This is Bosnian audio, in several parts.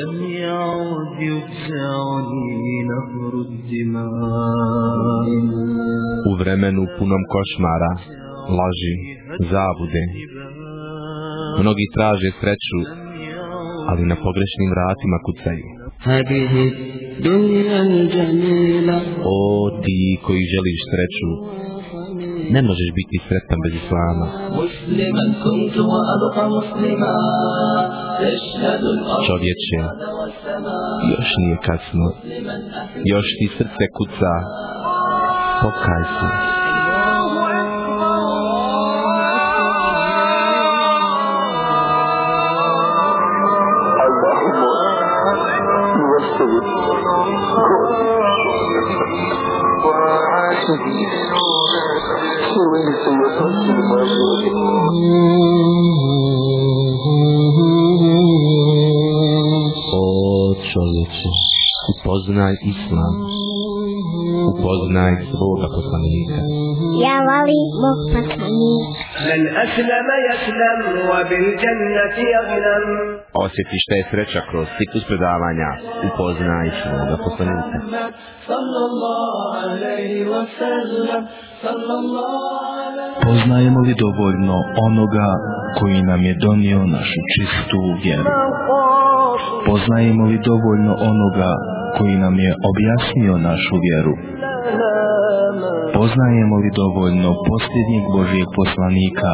لم يعد يفزعني نهر الدماء U vremenu punom košmara, laži, zabude, mnogi traže sreću, ali na pogrešnim vratima kucaju. هذه الدنيا الجميلة O ti koji želiš sreću, ne možeš biti sretan bez islama. Čovječe, još nije kasno, još ti srce kuca, pokaj se. upoznaj islam. Upoznaj svoga poslanika. Ja vali Bog poslanika. Men aslama jaslam wa bil jannati aglam osjeti šta je sreća kroz ciklus predavanja. Upoznaj svoga poslanika. Poznajemo li dovoljno onoga koji nam je donio našu čistu vjeru? poznajemo li dovoljno onoga koji nam je objasnio našu vjeru? Poznajemo li dovoljno posljednjeg Božijeg poslanika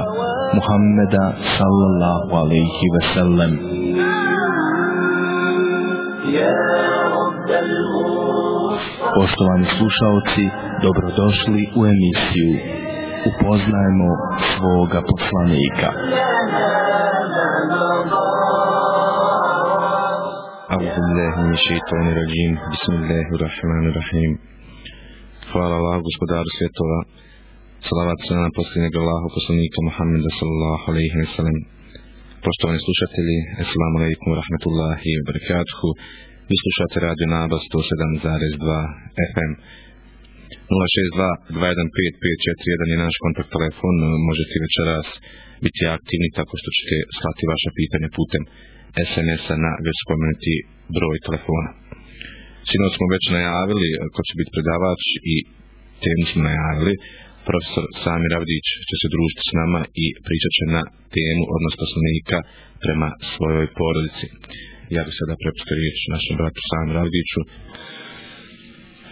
Muhammeda sallallahu alaihi ve sellem? Poštovani slušalci, dobrodošli u emisiju Upoznajemo svoga poslanika. أعوذ بالله من الشيطان الرجيم بسم الله الرحمن الرحيم Hvala Allah, gospodaru svjetova, salavat se na posljednjeg Allahu poslanika Muhammeda sallallahu alaihi wa sallam. Poštovani slušatelji, assalamu alaikum wa rahmetullahi wa barakatuhu. Vi slušate radio Naba 107.2 FM. 062-215-541 je naš kontakt telefon. Možete večeras biti aktivni tako što ćete slati vaše pitanje putem SMS-a na već spomenuti broj telefona. Sinoć smo već najavili ko će biti predavač i temu smo najavili. Profesor Samir Avdić će se družiti s nama i pričat će na temu odnos poslanika prema svojoj porodici. Ja bih sada prepustio riječ našem bratu Samir Avdiću.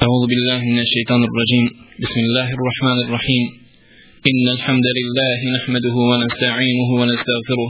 أعوذ بالله من الشيطان الرجيم بسم الله الرحمن الرحيم إن الحمد لله نحمده ونستعينه ونستغفره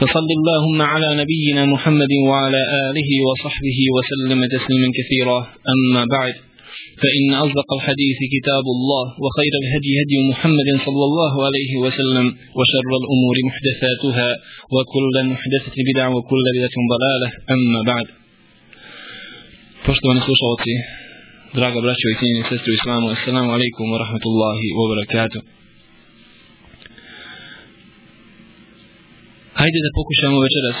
فصل اللهم على نبينا محمد وعلى آله وصحبه وسلم تسليما كثيرا أما بعد فإن أصدق الحديث كتاب الله وخير الهدي هدي محمد صلى الله عليه وسلم وشر الأمور محدثاتها وكل محدثة بدعة وكل بدعة ضلالة أما بعد Poštovani slušalci, draga braćo i cijenjeni sestri u islamu, assalamu alaikum wa rahmatullahi wa barakatuh. Hajde da pokušamo večeras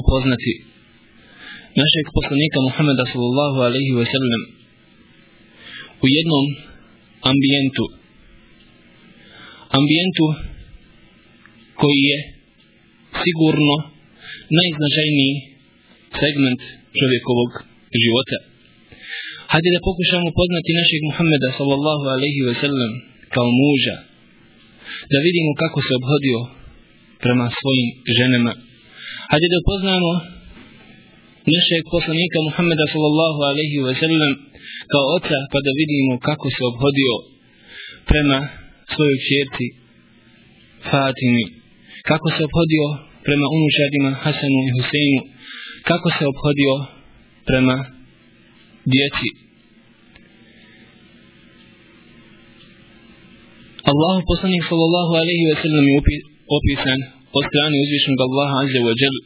upoznati našeg poslanika Muhammeda sallallahu alaihi wa sallam u jednom ambijentu ambijentu koji je sigurno najznačajniji segment čovjekovog života. Hajde da pokušamo poznati našeg Muhammeda sallallahu alaihi wa sallam kao muža, da vidimo kako se obhodio prema svojim ženama. Hajde da upoznamo našeg poslanika Muhammeda sallallahu alaihi wa sallam kao oca pa da vidimo kako se obhodio prema svojoj čerci Fatimi, kako se obhodio prema unučadima Hasanu i Huseinu, kako se obhodio prema djeci. Allahu poslanik sallallahu alaihi wa sallam je opisan od strane uzvišenog Allaha azza wa jal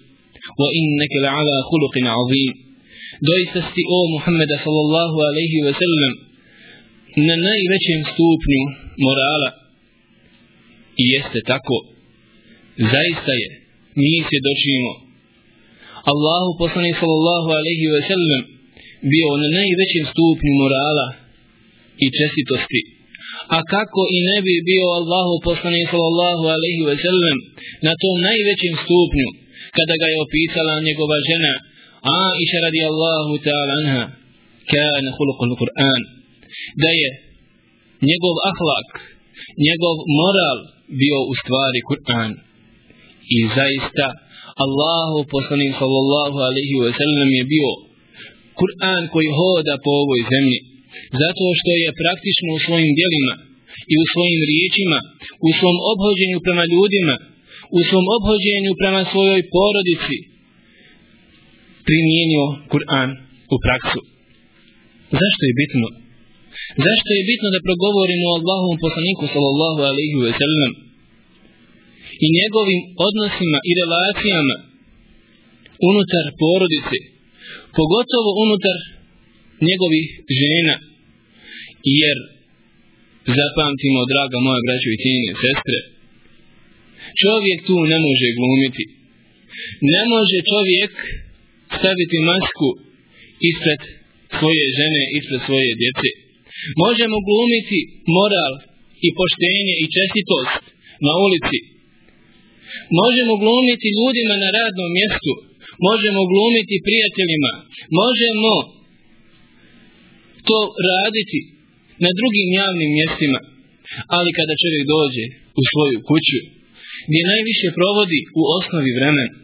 wa inneke la'ala khuluqin azim. Doista si o Muhammeda sallallahu alaihi wa sallam na najvećem stupnju morala. I jeste tako. Zaista je. Mi se dočimo Allahu poslanik sallallahu alaihi wa sallam bio na najvećem stupnju morala i čestitosti a kako i ne bi bio Allahu poslanik sallallahu alaihi wa sallam na tom najvećem stupnju kada ga je opisala njegova žena Aisha radijallahu ta'ala anha kana khuluqul Kur'an da je njegov ahlak njegov moral bio u stvari Kur'an i zaista Allahu poslanik sallallahu alaihi wa sallam je bio Kur'an koji hoda po ovoj zemlji zato što je praktično u svojim djelima i u svojim riječima u svom obhođenju prema ljudima u svom obhođenju prema svojoj porodici primijenio Kur'an u praksu. Zašto je bitno? Zašto je bitno da progovorimo o Allahovom poslaniku sallallahu alaihi wa sallam i njegovim odnosima i relacijama unutar porodice, pogotovo unutar njegovih žena, jer zapamtimo, draga moja braćo i cijenije sestre, čovjek tu ne može glumiti. Ne može čovjek staviti masku ispred svoje žene, ispred svoje djece. Možemo glumiti moral i poštenje i čestitost na ulici. Možemo glumiti ljudima na radnom mjestu. Možemo glumiti prijateljima. Možemo to raditi na drugim javnim mjestima. Ali kada čovjek dođe u svoju kuću, gdje najviše provodi u osnovi vremena,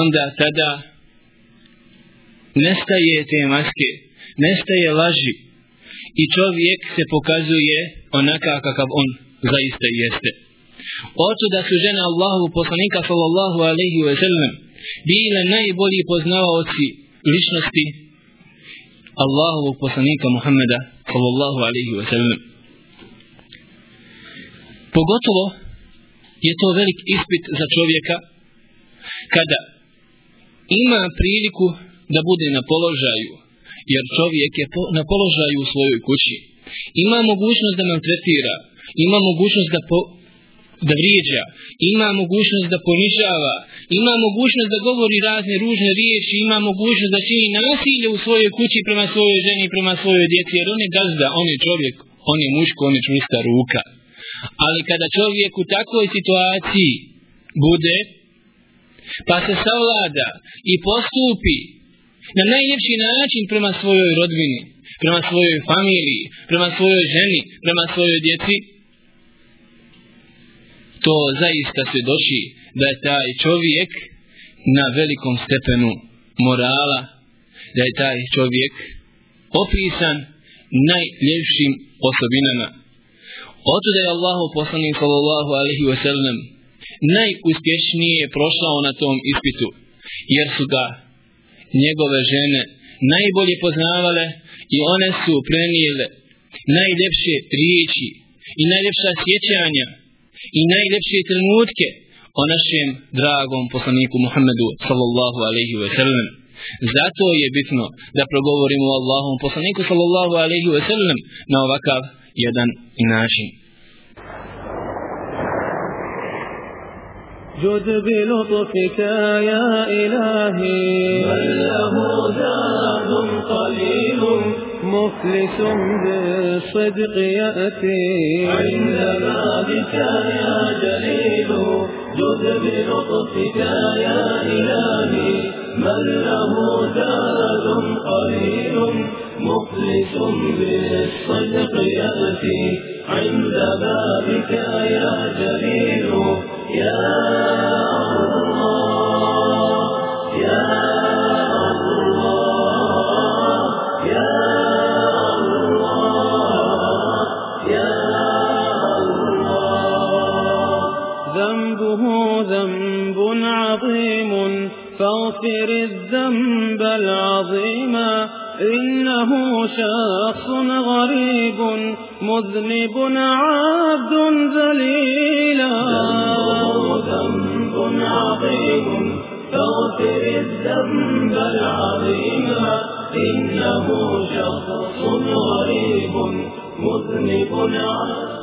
onda tada nestaje te maske, nestaje laži i čovjek se pokazuje onaka kakav on zaista jeste. Oto da su žene Allahu poslanika sallallahu alaihi wa sallam bile najbolji poznavaoci ličnosti Allahovog poslanika Muhammeda sallallahu alaihi wa sallam. Pogotovo je to velik ispit za čovjeka kada ima priliku da bude na položaju, jer čovjek je po, na položaju u svojoj kući. Ima mogućnost da nam tretira, ima mogućnost da, po, da vrijeđa, ima mogućnost da ponižava, ima mogućnost da govori razne ružne riječi, ima mogućnost da čini nasilje u svojoj kući prema svojoj ženi, prema svojoj djeci, jer on je gazda, on je čovjek, on je muško, on je čvrsta ruka. Ali kada čovjek u takvoj situaciji bude pa se savlada i postupi na najljepši način prema svojoj rodbini, prema svojoj familiji, prema svojoj ženi, prema svojoj djeci, to zaista se doši da je taj čovjek na velikom stepenu morala, da je taj čovjek opisan najljepšim osobinama. Oto da je Allahu poslanik sallallahu alaihi wa sallam najuspješnije prošao na tom ispitu, jer su ga njegove žene najbolje poznavale i one su prenijele najljepše riječi i najljepša sjećanja i najljepše trenutke o našem dragom poslaniku Muhammedu sallallahu alaihi wa sallam. Zato je bitno da progovorimo o Allahom poslaniku sallallahu alaihi wa sallam na ovakav jedan način. جد بلطفك يا إلهي من له زاد قليل مفلس بالصدق يأتي. عند بابك يا جليل جد بلطفك يا إلهي. من له زاد قليل مفلس بالصدق يأتي. عند بابك يا جليل يا ذنب عظيم فاغفر الذنب العظيم. إنه شخص غريب مذنب عبد ذليلا ذنب عظيم فاغفر الذنب العظيم. إنه شخص غريب مذنب عظيم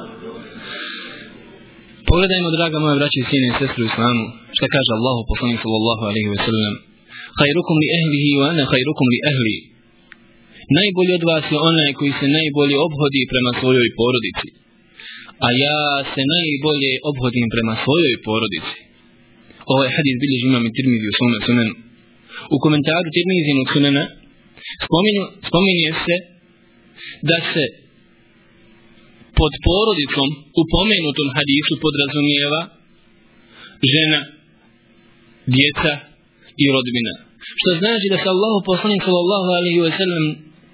Pogledajmo, draga moja braća i sine i sestru u islamu, šta kaže Allahu poslanik sallallahu alaihi ve sellem. Hajrukum li ehlihi wa ana hajrukum li ehli. Najbolji od vas je onaj koji se najbolje obhodi prema svojoj porodici. A ja se najbolje obhodim prema svojoj porodici. Ovo je hadis bilježi imam i tirmizi u svome sunenu. U komentaru tirmizinog sunena spominje se da se pod porodicom u pomenutom hadisu podrazumijeva žena, djeca i rodbina. Što znači da se Allah poslanik sallallahu alaihi wa sallam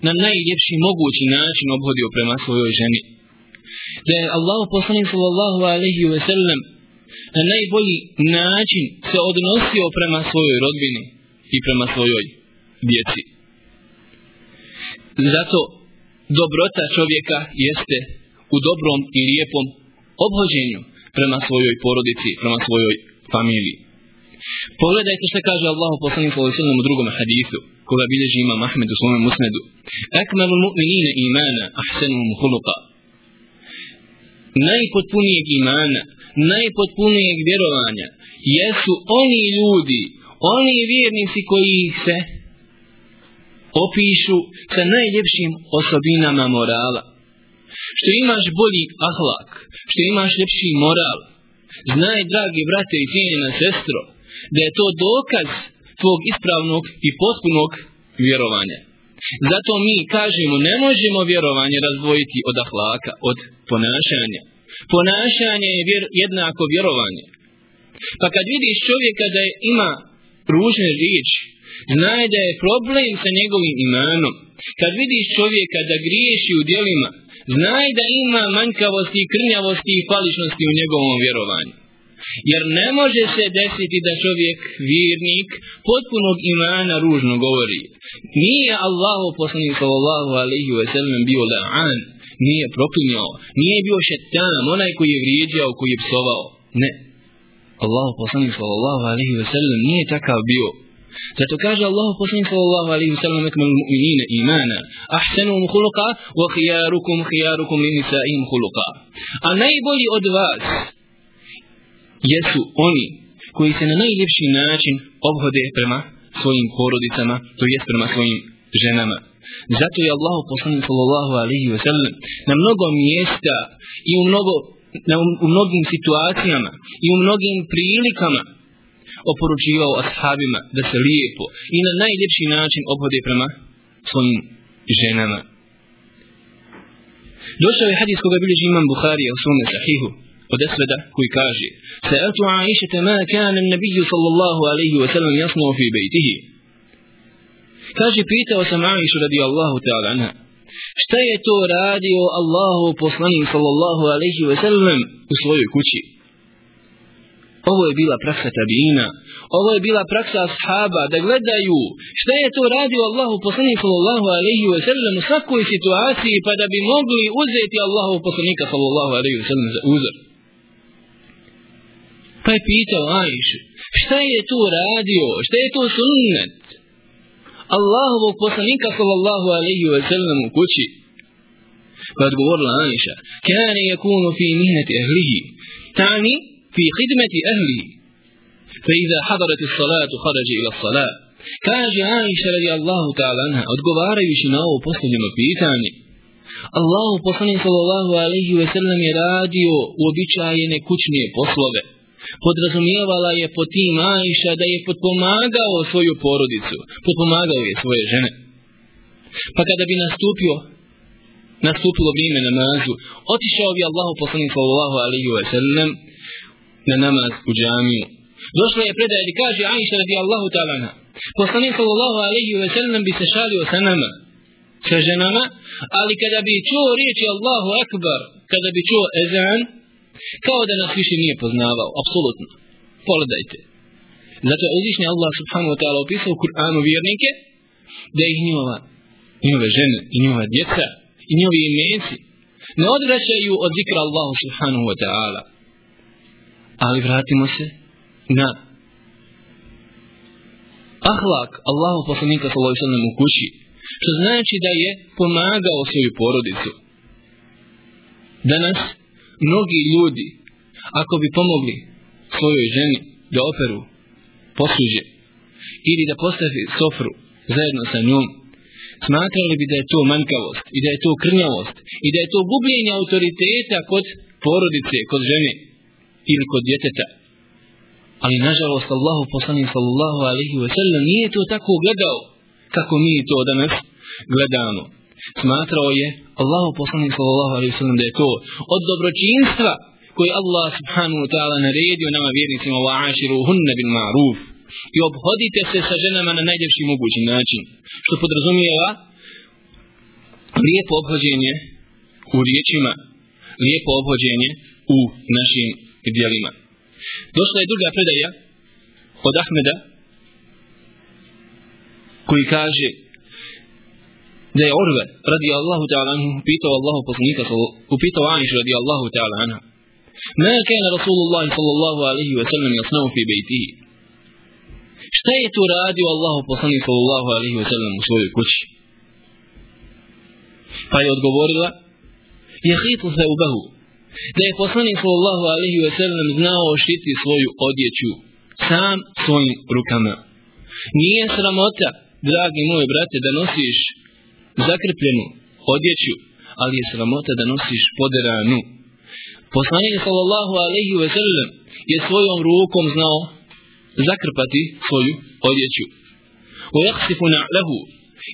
na najljepši mogući način obhodio prema svojoj ženi. Da je Allah poslanik sallallahu alaihi wa sallam na najbolji način se odnosio prema svojoj rodbini i prema svojoj djeci. Zato dobrota čovjeka jeste u dobrom i lijepom obhođenju prema svojoj porodici, prema svojoj familiji. Pogledajte što kaže Allah poslanik sallallahu alejhi u drugom hadisu koga bilježi Imam Ahmed u svom musnedu. Akmalul mu'minina imana ahsanuhum khuluqa. Najpotpunijeg imana, najpotpunijeg vjerovanja jesu oni ljudi, oni vjernici koji se opišu sa najljepšim osobinama morala što imaš bolji ahlak, što imaš ljepši moral, znaj, dragi brate i cijenjena sestro, da je to dokaz tvog ispravnog i potpunog vjerovanja. Zato mi kažemo, ne možemo vjerovanje razdvojiti od ahlaka, od ponašanja. Ponašanje je vjer, jednako vjerovanje. Pa kad vidiš čovjeka da je, ima ružne riječi, znaj da je problem sa njegovim imanom. Kad vidiš čovjeka da griješi u dijelima, znaj da ima manjkavosti, krnjavosti i faličnosti u njegovom vjerovanju. Jer ne može se desiti da čovjek, vjernik, potpunog imana ružno govori. Nije Allahu poslanik sallallahu alaihi ve sellem bio la'an, nije proklinjao, nije bio šetan, onaj koji je vrijeđao, koji je psovao. Ne. Allahu poslanik sallallahu alaihi ve sellem nije takav bio. Zato kaže Allah poslanik sallallahu alejhi ve sellem ekmel mu'minina imana ahsanuhum khuluqa wa khiyarukum khiyarukum li nisa'ihim khuluqa. A najbolji od vas jesu oni koji se na najljepši način obhode prema svojim porodicama, to jest prema svojim ženama. Zato je Allah poslanik sallallahu alejhi ve sellem na mnogo mjesta i u mnogo na, u mnogim situacijama i u mnogim prilikama oporučivao ashabima da se lijepo i na najljepši način obhode prema svojim ženama. Došao je hadis koga bilježi imam Buharija u svome sahihu od Esveda koji kaže Sa'atu Aishete ma kana nabiju sallallahu alaihi wa sallam jasno fi bejtihi. Kaže, pitao sam Aishu radi Allahu ta'ala anha. Šta je to radio Allahu poslanik sallallahu alaihi wa sallam u svojoj kući? Ovo je bila praksa tabiina. Ovo je bila praksa ashaba da gledaju šta je to radio Allahu poslanik sallallahu alaihi wa sallam u svakoj situaciji pa da bi mogli uzeti Allahu poslanika sallallahu alaihi wa sallam za uzor. Pa je pitao Ajšu, šta je to radio, šta je to sunnet Allahovog poslanika sallallahu alaihi wa sallam u kući. Pa je odgovorila Ajša, kane yakunu fi mihneti ahlihi. Tani, في خدمة أهله فإذا حضرت الصلاة خرج إلى الصلاة kaže Aisha radi Allahu ta'ala anha odgovarajući na ovo posljednjeno pitanje Allahu poslanik sallallahu alaihi ve sellem je radio uobičajene kućne poslove podrazumijevala je po tim Aisha da je potpomagao svoju porodicu potpomagao je svoje žene pa kada bi nastupio nastupilo vrijeme namazu otišao bi Allahu poslanik sallallahu alaihi ve sellem na namaz u džamiju. Došla je predaja i kaže Aisha radi Allahu ta'ala Poslanik sallallahu alaihi wa sallam bi se šalio sa nama, sa ženama, ali kada bi čuo riječi Allahu akbar, kada bi čuo ezan, kao da nas više nije poznavao, apsolutno. Pogledajte. Zato je uzvišnji Allah subhanahu wa ta'ala opisao u Kur'anu vjernike, da ih njihova, njihove žene i njihova djeca i njihovi imenci ne odvraćaju od zikra Allahu subhanahu wa ta'ala ali vratimo se na ahlak Allahu poslanika sallallahu alejhi ve sellem u kući što znači da je pomagao svoju porodicu. Danas mnogi ljudi ako bi pomogli svojoj ženi da operu posuđe ili da postavi sofru zajedno sa njom smatrali bi da je to manjkavost i da je to krnjavost i da je to gubljenje autoriteta kod porodice, kod žene ili kod djeteta. Ali nažalost Allahu poslanik sallallahu alaihi ve sellem nije to tako gledao kako mi to danas gledamo. Smatrao je Allahu poslanik sallallahu alaihi ve sellem da je to od dobročinstva koji Allah subhanahu wa ta'ala naredio nama vjernicima wa aširu hunne bil ma'ruf i obhodite se sa ženama na najljepši mogući način što podrazumijeva lijepo obhođenje u riječima lijepo obhođenje u našim dijelima došla je druga predaja od Ahmeda koji kaže da je Orve radi Allahu ta'ala anhu upitao Allahu poslanika upitao Aniš radi Allahu ta'ala anha ما كان رسول الله صلى الله عليه وسلم يصنع في بيته šta je to radio Allahu poslanik sallallahu alaihi wa sallam u svojoj kući pa je odgovorila je hitu se ubahu da je poslanik sallallahu alaihi ve sellem znao štiti svoju odjeću sam svojim rukama nije sramota dragi moji brate da nosiš zakrpljenu odjeću ali je sramota da nosiš poderanu poslanik sallallahu alaihi ve sellem je svojom rukom znao zakrpati svoju odjeću. O jaksifu na'lahu.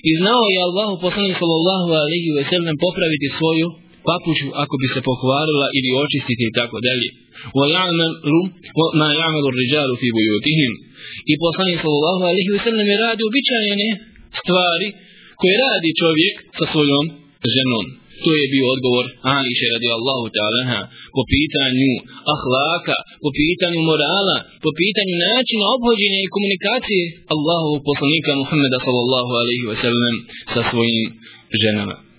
I znao je Allahu poslanik sallallahu alaihi ve sellem popraviti svoju papuču ako bi se pokvarila ili očistiti i tako dalje. Wa ya'malu ma ya'malu ar-rijalu fi buyutihim. I poslanik sallallahu alejhi ve sellem je radio običajne stvari koje radi čovjek sa svojom ženom. To je bio odgovor Aisha radi Allahu ta'ala po pitanju ahlaka, po pitanju morala, po pitanju načina obhođenja i komunikacije Allahu poslanika Muhammeda sallallahu alaihi wa sallam sa svojim ženama.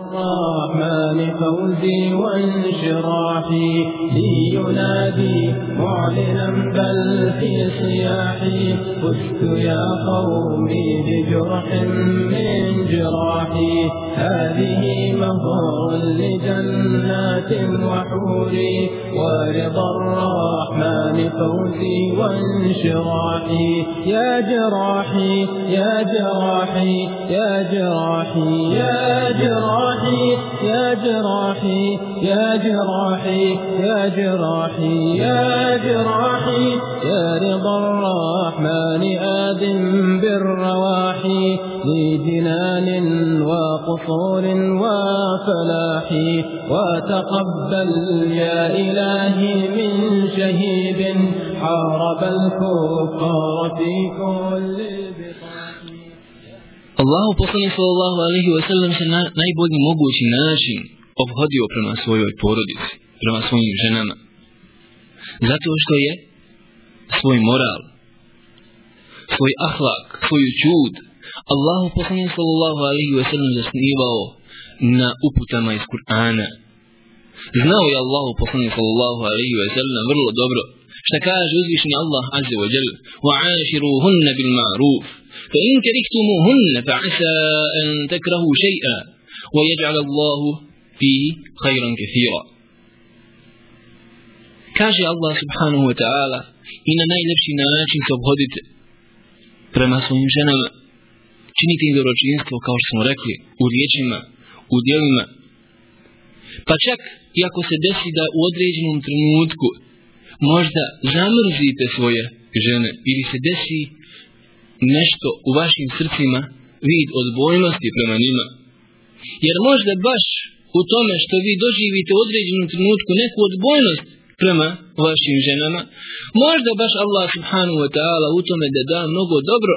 الرحمن فوزي وانشراحي لي ينادي معلنا بل في صياحي. فزت يا قومي بجرح من جراحي. هذه مهر لجنات وحوري. ورضا الرحمن فوزي وانشراحي. يا جراحي يا جراحي يا جراحي يا جراحي. يا جراحي يا جراحي يا جراحي يا جراحي يا رضا الرحمن آذن بالرواحي لجنان وقصور وفلاح. وتقبل يا إلهي من شهيد حارب الكفار في كل Allahu poslanik sallallahu alejhi wa sallam se na najbolji mogući način obhodio prema svojoj porodici, prema svojim ženama. Zato što je svoj moral, svoj ahlak, svoj čud, Allahu poslanik sallallahu alejhi ve sellem zasnivao na uputama iz Kur'ana. Znao je Allahu poslanik sallallahu alejhi wa sallam vrlo dobro šta kaže uzvišni Allah azza wa jel, "Wa 'ashiruhunna bil ma'ruf." فإن كرهتموهن فعسى أن تكرهوا شيئا ويجعل الله فيه خيرا كثيرا kaže Allah subhanahu wa ta'ala i na najlepši način se obhodite prema svojim ženama činite im dobročinstvo kao što smo rekli u riječima, u dijelima pa čak i ako se desi da u određenom trenutku možda zamrzite svoje žene ili se desi nešto u vašim srcima vid odbojnosti prema njima. Jer možda baš u tome što vi doživite u određenom trenutku neku odbojnost prema vašim ženama, možda baš Allah subhanahu wa ta'ala u tome da da mnogo dobro.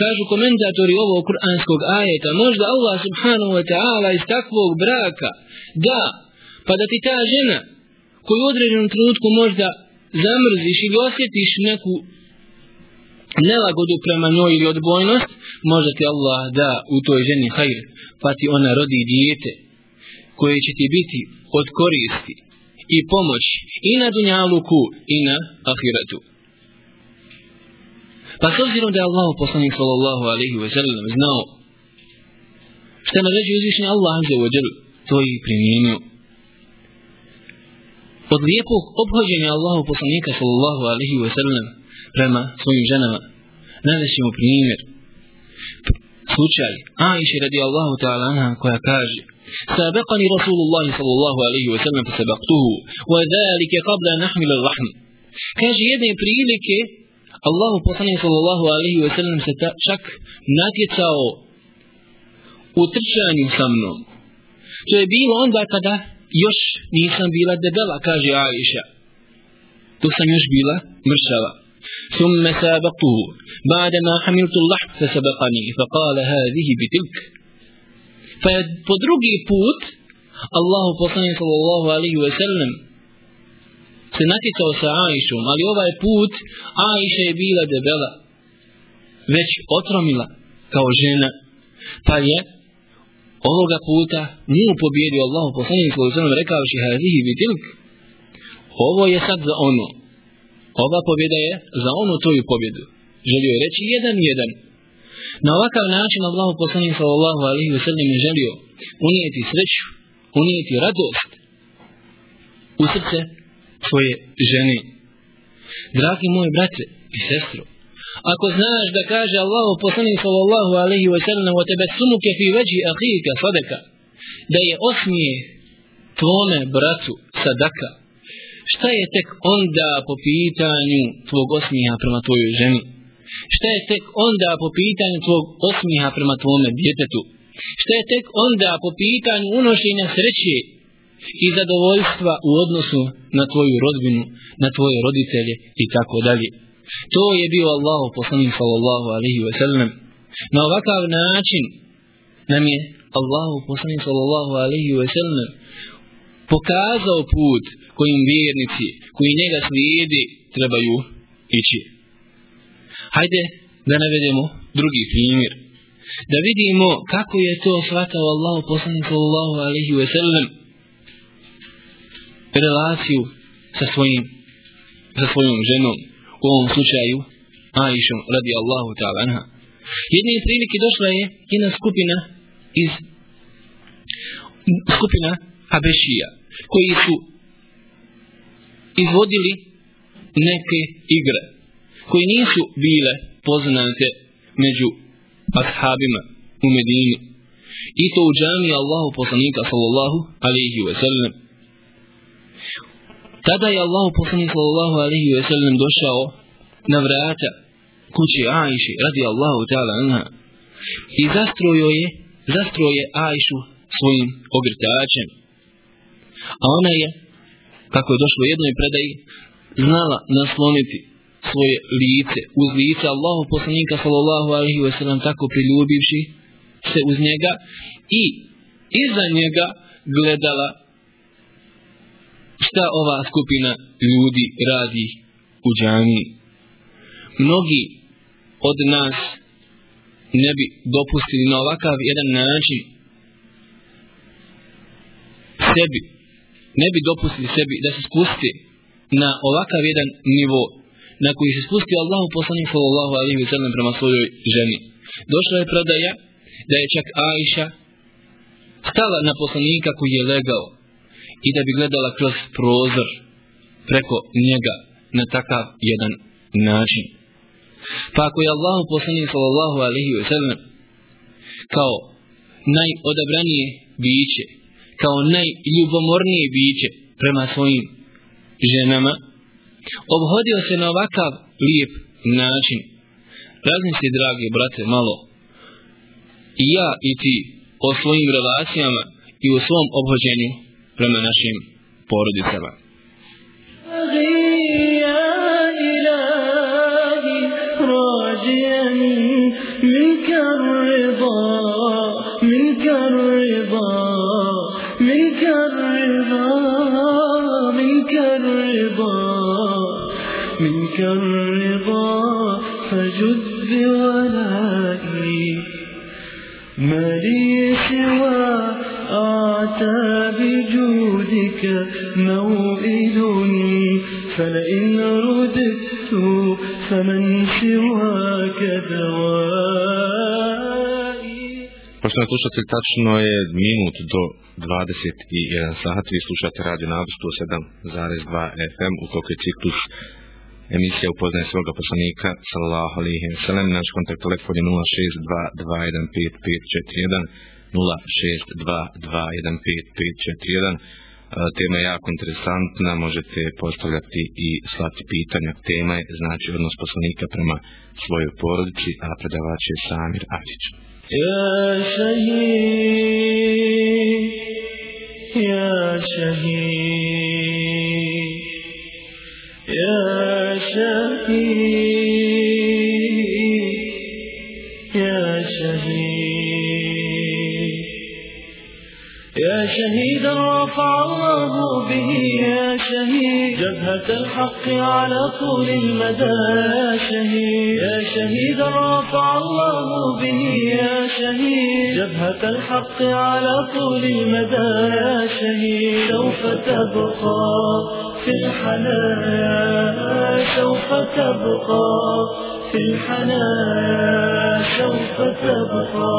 Kažu komentatori ovog kuranskog ajeta, možda Allah subhanahu wa ta'ala iz takvog braka da, pa da ti ta žena koju u određenom trenutku možda zamrziš ili osjetiš neku nelagodu prema njoj ili odbojnost, može ti Allah da u toj ženi hajr, pa ti ona rodi dijete koje će ti biti od koristi i pomoć i na dunjaluku i na ahiretu. Pa s obzirom da je Allah poslanik sallallahu alaihi wa sallam znao šta naređuje uzvišnji Allah za wa to je primijenio. Od lijepog obhođenja Allahu poslanika sallallahu alaihi wa sallam prema svojim ženama, navešimo primjer. Slučaj, Aisha radi Allahu ta'ala anha koja kaže سابقني رسول الله صلى الله عليه وسلم فسبقته وذلك قبل أن نحمل الرحم kaže jedne prilike Allahu poslanik sallallahu alejhi ve sellem se ta, čak natjecao u trčanju sa mnom. To je bilo onda kada još nisam bila debela, kaže Aisha. Tu sam još bila mršava. ثم سابقته بعدما حملت اللحم فسبقني فقال هذه بتلك فدrugi put Allahu poslanik sallallahu alejhi ve sellem se natjecao sa Ajšom, ali ovaj put Ajša je bila debela, već otromila kao žena, pa je ovoga puta nju pobjedio Allah poslanik svoj sallam rekao ši hadihi vidilk, ovo je sad za ono, ova pobjeda je za onu tvoju pobjedu. Želio je reći jedan jedan. Na ovakav način Allah poslanik sallallahu alaihi wa sallam je želio unijeti sreću, unijeti radost u srce svoje žene. Dragi moji brate i sestro, ako znaš da kaže Allahu poslanik sallallahu alejhi ve sellem tebe tabassumuka fi veđi akhika sadaka da je osmije tvome bratu sadaka šta je tek onda po pitanju tvog osmijeha prema tvojoj ženi šta je tek onda po pitanju tvog osmijeha prema tvome djetetu šta je tek onda po pitanju unošenja sreće i zadovoljstva u odnosu na tvoju rodbinu, na tvoje roditelje i tako dalje. To je bio Allah poslanik sallallahu alaihi wa sallam. Na ovakav način nam je Allah poslanik sallallahu alaihi wa sallam pokazao put kojim vjernici, koji njega slijedi, trebaju ići. Hajde da navedemo drugi primjer. Da vidimo kako je to shvatao Allah poslanik sallallahu alaihi ve sellem relaciju sa svojim sa svojom ženom u ovom slučaju Aishom radi Allahu ta'ala anha jedne prilike došla je jedna skupina iz skupina Habešija koji su izvodili neke igre koji nisu bile poznate među ashabima u Medini i to u džami Allahu poslanika sallallahu alaihi wa sallam Tada je Allahu poslanik sallallahu alaihi wa sallam došao na vrata kući Ajši radi Allahu ta'ala anha i zastrojo je zastroje Ajšu svojim ogrtačem. A ona je, kako je došlo jednoj predaji, znala nasloniti svoje lice uz lice Allahu poslanika sallallahu alaihi wa sallam tako priljubivši se uz njega i iza njega gledala šta ova skupina ljudi radi u džami. Mnogi od nas ne bi dopustili na ovakav jedan način sebi, ne bi dopustili sebi da se spusti na ovakav jedan nivo na koji se spusti Allahu poslanik sallallahu alaihi wa sallam prema svojoj ženi. Došla je predaja da je čak Aisha stala na poslanika koji je legao i da bi gledala kroz prozor preko njega na takav jedan način. Pa ako je Allah poslanik sallallahu alaihi wa sallam kao najodabranije biće, kao najljubomornije biće prema svojim ženama, obhodio se na ovakav lijep način. Razmisli, dragi brate, malo i ja i ti o svojim relacijama i u svom obhođenju prema našim porodicama. منك الرضا فجد بولائي. ما لي سوى أعتى بجودك موئل فلئن رددت فمن سواك الدواء Poštovani slušatelj, tačno je minut do 21 sat. Vi slušate Radio Nadu 107.2 FM. U toku je ciklus emisija upoznaje svoga poslanika, sallallahu alihi wa sallam. Naš kontakt telefon je 062215541 062215541 Tema je jako interesantna, možete postavljati i slati pitanja. Tema je znači odnos poslanika prema svojoj porodici, a predavač je Samir Adić. يا شهيد يا شهيد يا شهيد. يا شهيدا رفع الله به يا شهيد. جبهة الحق على طول المدى يا شهيد. يا شهيدا رفع الله به يا شهيد. جبهة الحق على طول المدى يا شهيد. سوف تبقى في الحنايا سوف تبقى في الحنايا سوف تبقى.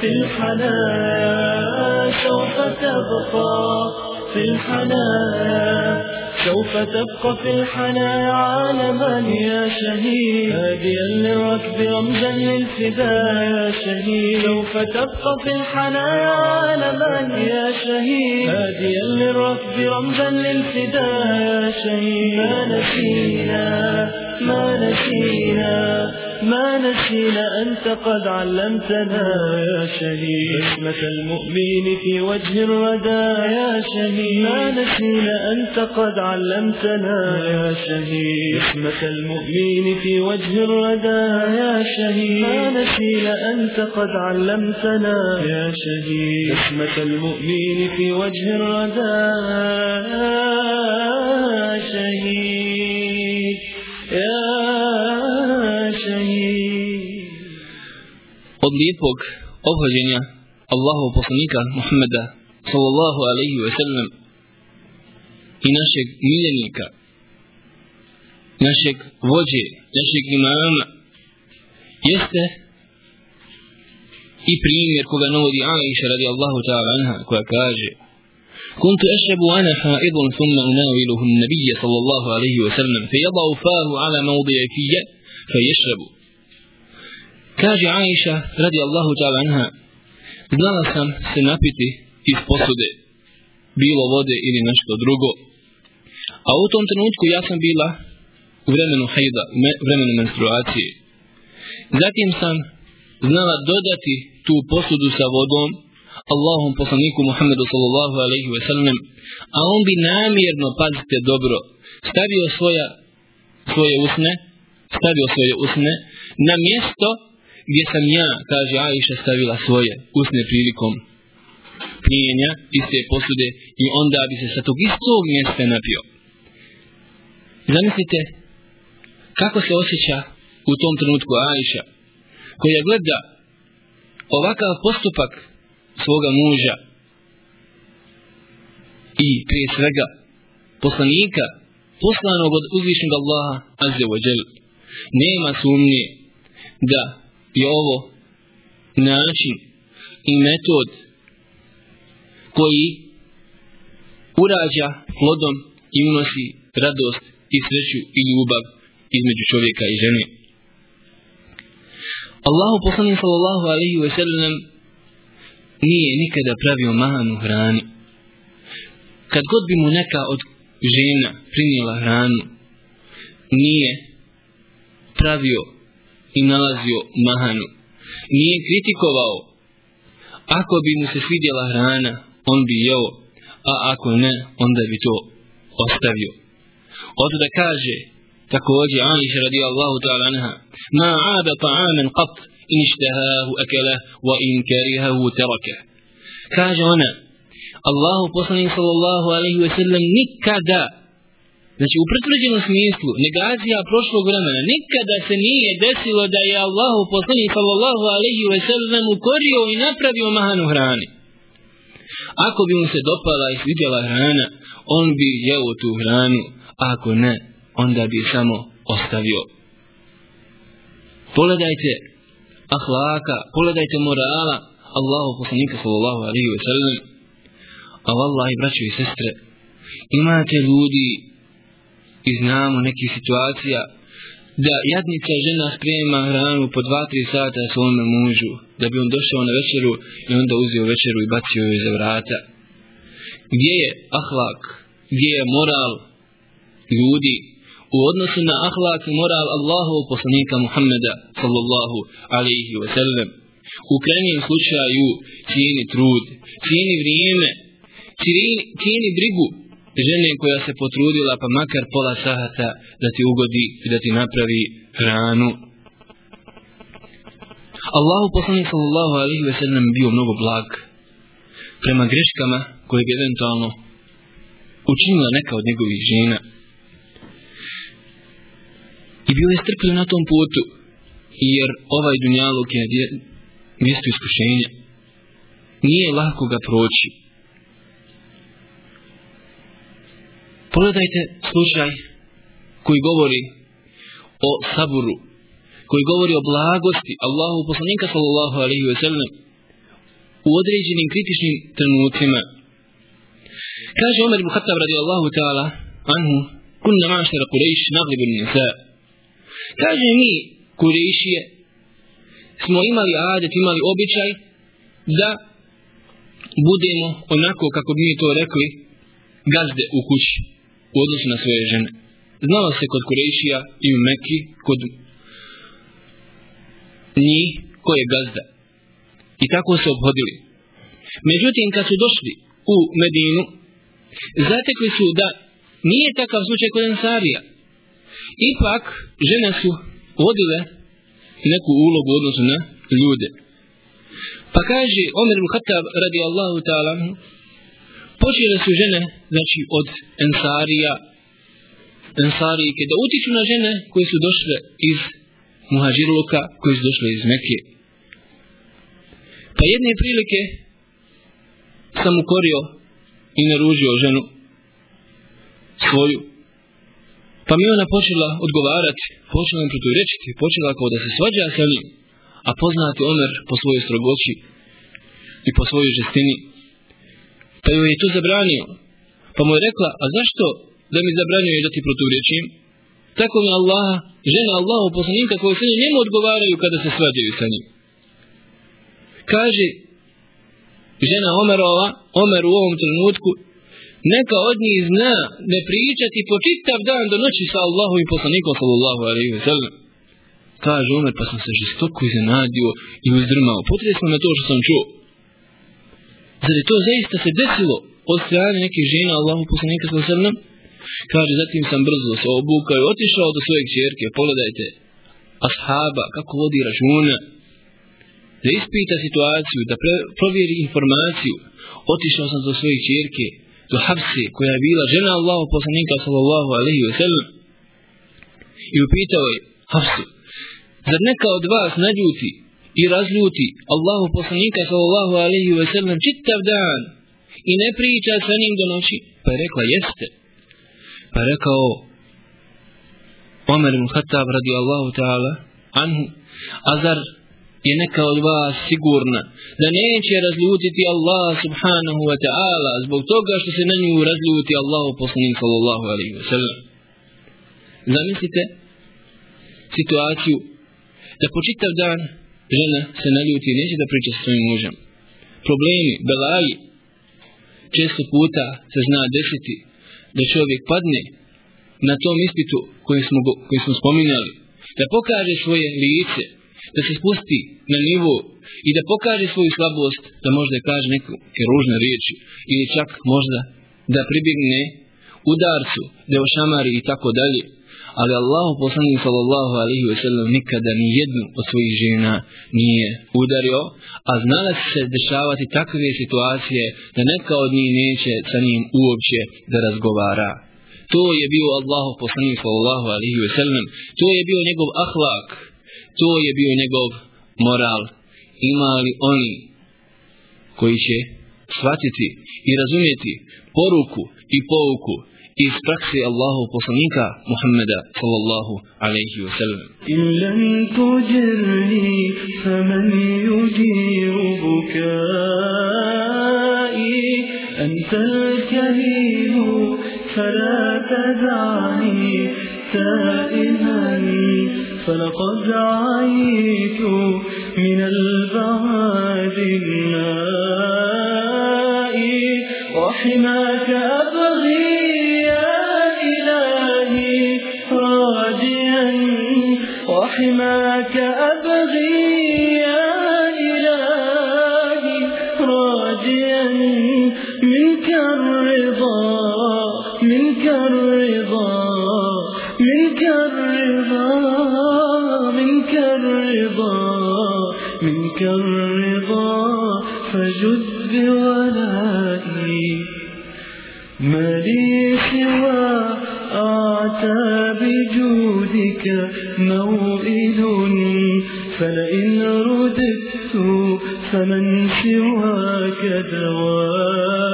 في الحنايا سوف تبقى. في الحنايا سوف تبقى. في الحنايا عالما يا شهيد. هاديا للركب رمزا للفداء يا شهيد. سوف تبقى في الحنايا عالما يا شهيد. هاديا للركب رمزا للفداء يا شهيد. ما نسينا ما نسينا ما نسينا أنت قد علمتنا يا شهيد. اسمة المؤمن في وجه الردى يا شهيد. ما نسينا أنت قد علمتنا يا شهيد. اسمة المؤمن في وجه الردى يا شهيد. ما نسينا أنت قد علمتنا يا شهيد. اسمة المؤمن في وجه الردى يا شهيد. Od lijepog obhođenja Allahov poslanika Muhammeda sallallahu alaihi wa sallam i našeg miljenika našeg vođe našeg imama jeste i primjer koga navodi Aisha radi Allahu ta'ala anha koja kaže كنت أشرب وأنا حائض ثم أناوله النبي صلى الله عليه وسلم فيضع فاه على موضع في فيشرب Kaže Aisha, radi Allahu ta'ala anha, znala sam se napiti iz posude, bilo vode ili nešto drugo. A u tom trenutku ja sam bila u vremenu hajda, me, vremenu menstruacije. Zatim sam znala dodati tu posudu sa vodom Allahom poslaniku Muhammedu sallallahu alaihi wa sallam, a on bi namjerno, pazite dobro, stavio svoja, svoje usne, stavio svoje usne na mjesto gdje sam ja, kaže Aisha, stavila svoje usne prilikom pijenja iste posude i onda bi se sa tog istog mjesta napio. Zamislite kako se osjeća u tom trenutku Aisha koja gleda ovakav postupak svoga muža i prije svega poslanika poslanog od uzvišnog Allaha azze wa jel nema sumnje da je ovo način i metod koji urađa plodom i unosi radost i sreću i ljubav između čovjeka i žene. Allahu poslanik sallallahu alaihi wa sallam nije nikada pravio mahanu hrani. Kad god bi mu neka od žena prinijela hranu, nije pravio i nalazio mahanu. Nije kritikovao. Ako bi mu se svidjela hrana, on bi jeo, a ako ne, onda bi to ostavio. Od da kaže, također Aisha radijallahu ta'ala anha, ma aada ta'amen qat, in ištehahu akala, wa in karihahu terake. Kaže ona, Allahu poslanik sallallahu alaihi wa sallam nikada Znači u pretvrđenom smislu, negacija prošlog vremena, nikada se nije desilo da je Allahu poslanik sallallahu alaihi wa sallam ukorio i napravio mahanu hrani. Ako bi mu se dopala i svidjela hrana, on bi jeo tu hranu, a ako ne, onda bi samo ostavio. pogledajte ahlaka, pogledajte morala Allahu poslanika sallallahu alaihi wa sallam. A vallahi, braćo i sestre, imate ljudi i znamo nekih situacija da jadnica žena sprema hranu po dva, tri sata svome mužu, da bi on došao na večeru i onda uzeo večeru i bacio joj za vrata. Gdje je ahlak? Gdje je moral ljudi? U odnosu na ahlak i moral Allahov poslanika Muhammeda sallallahu alaihi wa sallam. U krajnjem slučaju cijeni trud, cijeni vrijeme, cijeni, cijeni brigu žene koja se potrudila pa makar pola sahata da ti ugodi i da ti napravi hranu. Allahu poslanik sallallahu alaihi ve sellem bio mnogo blag prema greškama koje bi eventualno učinila neka od njegovih žena. I bio je strpljiv na tom putu jer ovaj dunjalog je mjesto iskušenja. Nije lako ga proći. Pogledajte slučaj koji govori o saburu, koji govori o blagosti Allahu poslanika sallallahu alaihi wa sallam u određenim kritičnim trenucima. Kaže Omer ibn Khattab radijallahu ta'ala anhu, kunna mašara Kurejš naglibu nisa. Kaže mi, Kurejšije, smo imali adet, imali običaj da budemo onako kako bi mi to rekli gazde u kući u odnosu na svoje žene. Znalo se kod Kurešija i u Mekki, kod njih ko je gazda. I tako se obhodili. Međutim, kad su došli u Medinu, zatekli su da nije takav slučaj kod Ansarija. Ipak, žene su vodile neku ulogu u odnosu na ljude. Pa kaže Omer ibn Khattab radi Allahu ta'ala počele su žene znači od Ensarija Ensarijke da utiču na žene koje su došle iz Muhađirluka koje su došle iz Mekije. Pa jedne prilike sam ukorio i naružio ženu svoju pa mi ona počela odgovarati počela mi proturečiti počela kao da se svađa sa njim a poznati Omer po svojoj strogoći i po svojoj žestini pa joj je to zabranio. Pa mu je rekla, a zašto da mi zabranjuje da ti proturječim? Tako mi Allaha, žena Allahu poslanika koji se njemu odgovaraju kada se svađaju sa njim. Kaže, žena Omerova, Omer u ovom trenutku, neka od njih zna ne pričati po čitav dan do noći sa Allahom i poslanikom sallallahu alaihi ve sellem. Kaže Omer, pa sam se žestoko iznenadio i uzdrmao. Potresno me to što sam čuo. Zar je to zaista se desilo od strane nekih žena Allahu poslanika sa srnom? Kaže, zatim sam brzo se obukao i otišao do svoje čerke. Pogledajte, ashaba, kako vodi računa. Da ispita situaciju, da pre, provjeri informaciju. Otišao sam do svoje čerke, do Hafse, koja je bila žena Allahu poslanika sallallahu alaihi wa sallam. I upitao je, Hafse, zar neka od vas nadjuti i razljuti Allahu poslanika sallallahu alaihi ve sellem čitav dan i ne priča sa njim do noći, pa je rekla jeste. Pa je rekao Omer ibn Khattab radi Allahu ta'ala anhu, a zar je neka od vas sigurna da neće razljutiti Allah subhanahu wa ta'ala zbog toga što se na nju razljuti Allahu poslanik sallallahu alaihi wa sallam. Zamislite situaciju da po čitav dan žena se naljuti i neće da priča sa svojim mužem. Problemi, belaji, često puta se zna desiti da čovjek padne na tom ispitu koji smo, koji smo spominjali, da pokaže svoje lice, da se spusti na nivo i da pokaže svoju slabost, da možda kaže neku ružne riječi ili čak možda da pribjegne udarcu, da ošamari i tako dalje ali Allahu poslanik sallallahu alaihi wa sallam nikada ni jednu od svojih žena nije udario, a znala se dešavati takve situacije da neka od njih neće sa njim uopće da razgovara. To je bio Allahu poslanik sallallahu alaihi wa sallam, to je bio njegov ahlak, to je bio njegov moral. Ima li oni koji će shvatiti i razumjeti poruku i pouku استخفي الله قصنيك محمد صلى الله عليه وسلم. إن لم تجرني فمن يجير بكائي؟ أنت الكريم فلا تدعني تائها فلقد عيت من البغاد النائي. وحماك أبغي وحماك أبغي يا إلهي راجيا منك الرضا منك الرضا منك الرضا منك الرضا منك الرضا فجد بولائي ما لي سوى أعتى بجودك موئل فلئن رددت فمن سواك دوائي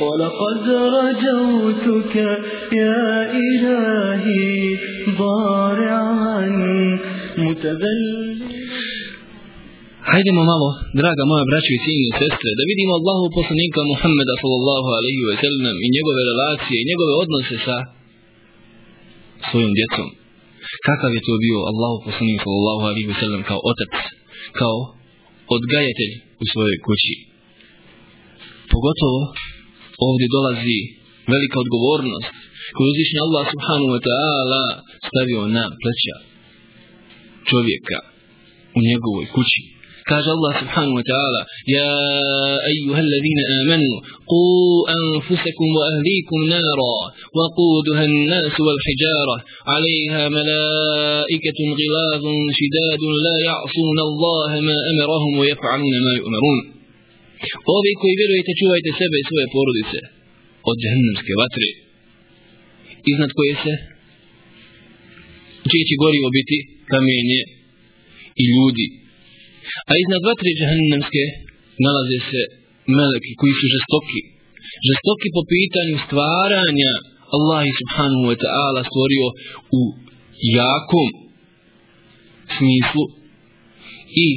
ولقد رجوتك يا إلهي ضارعا متذللا Hajdemo malo, draga moja braća i cijene sestre, da vidimo Allahu poslanika Muhammeda sallallahu alaihi wa sallam i njegove relacije i njegove odnose sa svojim djecom. Kakav je to bio Allah poslanik sallallahu alaihi wa sallam kao otac, kao odgajatelj u svojoj kući. Pogotovo ovdje dolazi velika odgovornost koju uzvišnji Allah subhanahu wa ta'ala stavio na pleća čovjeka u njegovoj kući. Kaže Allah subhanahu wa ta'ala Ja ejuha alladhina amanu Qu anfusakum wa ahlikum nara Wa quduha an-nas wal hijara Alayha malaikatun ghilazun shidadun La ya'suna Allah ma amarahum wa yaf'aluna ma yu'marun Ovi koji vjerujete čuvajte sebe i svoje porodice od jahannamske vatre iznad koje se čije će gorivo biti kamenje i ljudi a iznad vatre džahannamske nalaze se meleki koji su žestoki žestoki po pitanju stvaranja Allah subhanahu wa ta'ala stvorio u jakom smislu i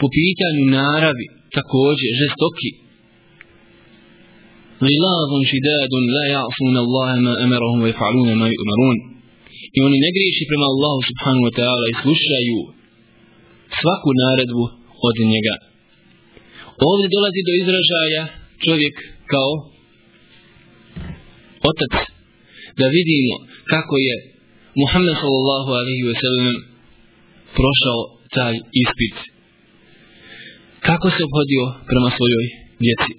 po pitanju naravi također žestoki غلاظ شداد لا يعصون الله ما أمرهم ويفعلون ما يؤمرون i oni ne griješi prema Allahu subhanahu wa ta'ala i slušaju svaku naredbu od njega. Ovdje dolazi do izražaja čovjek kao otac da vidimo kako je Muhammed sallallahu alaihi wa sallam prošao taj ispit. Kako se obhodio prema svojoj djeci.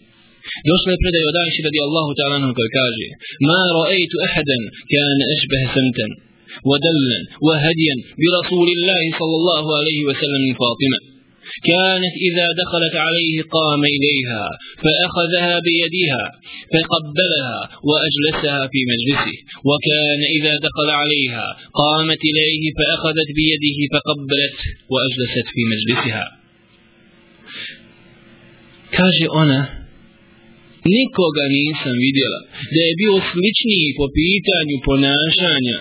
Došla je predaj od Ajši radi Allahu ta'ala anhu koji kaže Ma ra'aytu ahadan kana ashbaha samtan ودلا وهديا برسول الله صلى الله عليه وسلم من فاطمة. كانت إذا دخلت عليه قام إليها فأخذها بيدها فقبلها وأجلسها في مجلسه. وكان إذا دخل عليها قامت إليه فأخذت بيده فقبلت وأجلست في مجلسها. Kaže ona nikoga nisam vidjela da je bio sličniji po pitanju ponašanja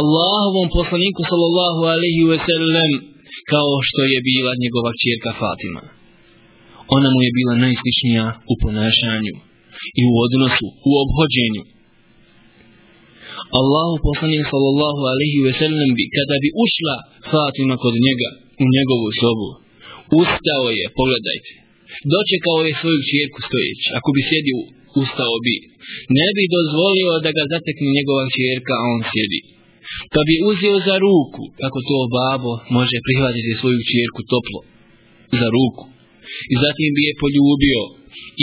Allahovom poslaniku sallallahu alaihi ve sellem kao što je bila njegova čirka Fatima. Ona mu je bila najsličnija u ponašanju i u odnosu, u obhođenju. Allahu poslanik sallallahu alaihi ve sellem bi, kada bi ušla Fatima kod njega u njegovu sobu, ustao je, pogledajte, dočekao je svoju čirku stojeći, ako bi sjedio, ustao bi, ne bi dozvolio da ga zatekne njegova čirka, a on sjedi pa bi uzeo za ruku, kako to babo može prihvatiti svoju čjerku toplo, za ruku. I zatim bi je poljubio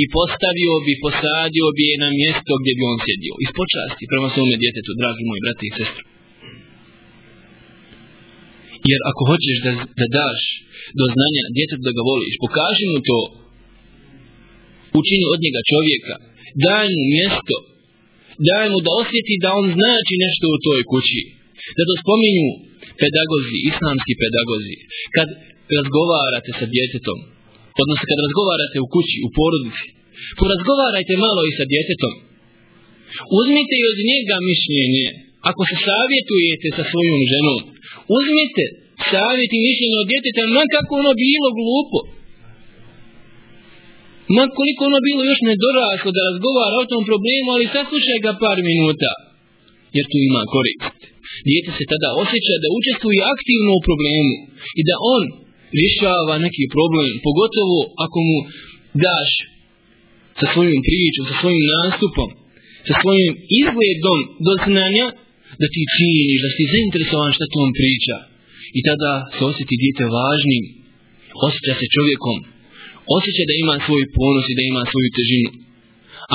i postavio bi, posadio bi je na mjesto gdje bi on sjedio. Iz počasti prema svome djetetu, dragi moji brati i sestri. Jer ako hoćeš da, da daš do znanja djetetu da ga voliš, pokaži mu to, učini od njega čovjeka, daj mu mjesto, daj mu da osjeti da on znači nešto u toj kući. Da spominju pedagozi, islamski pedagozi. Kad razgovarate sa djetetom, odnosno kad razgovarate u kući, u porodici, porazgovarajte malo i sa djetetom. Uzmite i od njega mišljenje. Ako se savjetujete sa svojom ženom, uzmite savjet i mišljenje od djeteta, ma kako ono bilo glupo. Ma koliko ono bilo još nedoraslo da razgovara o tom problemu, ali saslušaj ga par minuta. Jer tu ima korist. Dijete se tada osjeća da učestvuje aktivno u problemu i da on rješava neki problem, pogotovo ako mu daš sa svojim pričom, sa svojim nastupom, sa svojim izgledom do znanja, da ti činiš, da si zainteresovan šta tom priča. I tada se osjeti djete važnim, osjeća se čovjekom, osjeća da ima svoj ponos i da ima svoju težinu.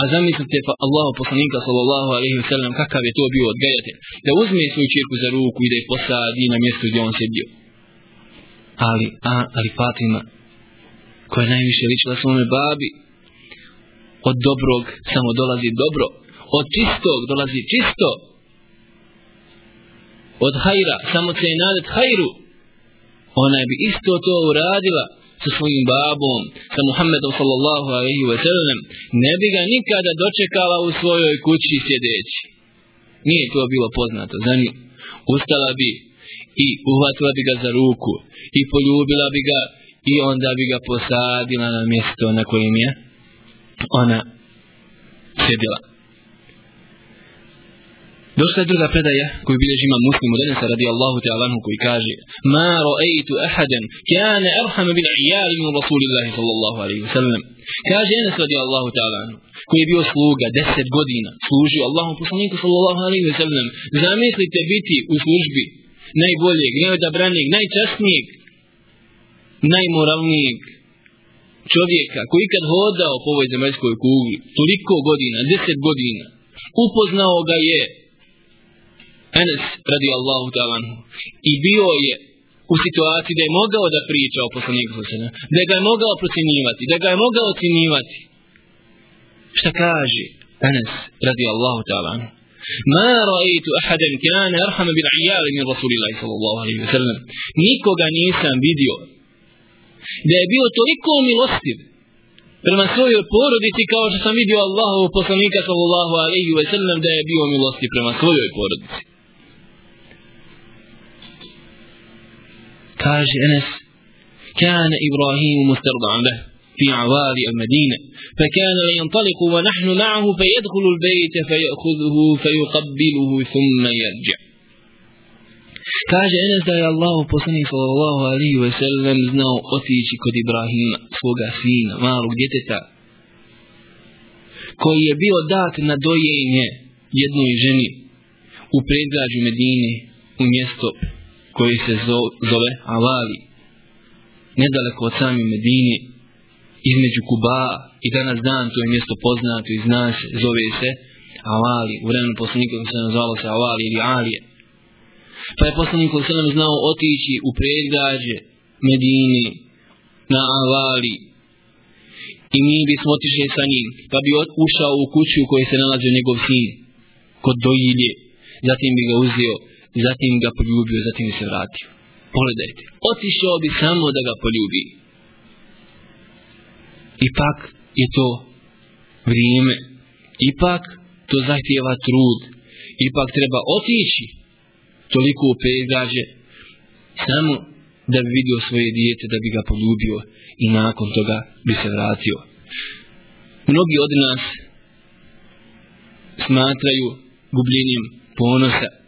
A zamislite pa Allahu poslanika sallallahu alejhi ve sellem kakav je to bio odgajatelj da uzme svoju ćerku za ruku i da je posadi na mjesto gdje on sjedio. Ali a ali Fatima koja je najviše ličila svome babi od dobrog samo dolazi dobro. Od čistog dolazi čisto. Od hajra samo se je nadat hajru. Ona bi isto to uradila sa svojim babom, sa Muhammedom sallallahu alaihi wa sallam, ne bi ga nikada dočekala u svojoj kući sjedeći. Nije to bilo poznato za nju. Ustala bi i uhvatila bi ga za ruku i poljubila bi ga i onda bi ga posadila na mjesto na kojem je ona sjedila. Došla je druga predaja koju bilježi ima muslim od Enesa radi Allahu te alanhu koji kaže Ma ro'ejtu ahadan kjane arhama bil ijali min Rasulillahi sallallahu alaihi wa sallam. Kaže Enes radi Allahu te alanhu koji je bio sluga deset godina služio Allahu poslaniku sallallahu alaihi wa sallam. Zamislite biti u službi najboljeg, najodabranijeg, najčasnijeg, najmoralnijeg čovjeka koji kad hodao po ovoj zemaljskoj kugli toliko godina, deset godina upoznao ga je Enes radi Allahu ta'ala i bio je u situaciji da je mogao da priča o poslaniku sallallahu da ga je mogao procjenjivati, da ga je mogao ocjenjivati. Šta kaže Enes radi Allahu ta'ala Ma raitu ahadan kana arhama bil iyal min Rasulillahi sallallahu alejhi wa sallam. Nikoga nisam vidio da je bio toliko milostiv prema svojoj porodici kao što sam vidio Allahu poslanika sallallahu alejhi ve sellem da je bio milostiv prema svojoj porodici. كاج أنس كان إبراهيم مسترضعا له في عوالي المدينة فكان ينطلق ونحن معه فيدخل البيت فيأخذه فيقبله ثم يرجع كاج أنس دا الله بسني صلى الله عليه وسلم znao otići kod Ibrahima, svoga sina, malog djeteta, koji je bio dat na dojenje jednoj ženi u predgrađu Medine u mjesto koji se zove Avali, nedaleko od same Medine, između Kuba i danas dan to je mjesto poznato i zna se, zove se Avali, u vremenu poslanika se nazvalo se Avali ili Alije. Pa je poslanik se nam znao otići u predgrađe Medine na Avali i mi bismo otišli sa njim, pa bi ušao u kuću u kojoj se nalazio njegov sin, kod dojilje, zatim bi ga uzeo zatim ga poljubio, zatim se vratio. Pogledajte, otišao bi samo da ga poljubi. Ipak je to vrijeme, ipak to zahtjeva trud, ipak treba otići toliko u pegaže, samo da bi vidio svoje dijete, da bi ga poljubio i nakon toga bi se vratio. Mnogi od nas smatraju gubljenjem ponosa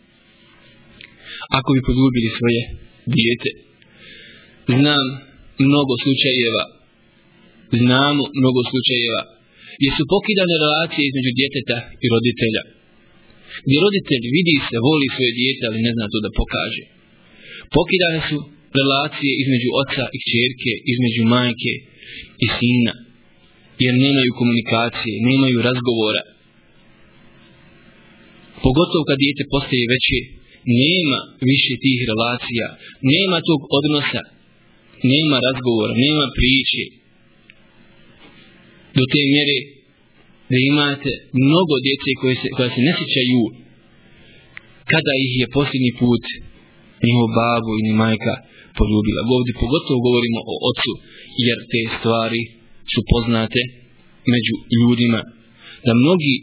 ako bi poljubili svoje dijete. Znam mnogo slučajeva, znamo mnogo slučajeva, gdje su pokidane relacije između djeteta i roditelja. Gdje roditelj vidi se, voli svoje dijete, ali ne zna to da pokaže. Pokidane su relacije između oca i čerke, između majke i sina, jer nemaju komunikacije, nemaju razgovora. Pogotovo kad dijete postaje veće, nema više tih relacija, nema tog odnosa, nema razgovora, nema priče. Do te mjere da imate mnogo djece koje se, koja se ne sjećaju kada ih je posljednji put njihov babo ili majka poljubila. Ovdje pogotovo govorimo o ocu, jer te stvari su poznate među ljudima. Da mnogi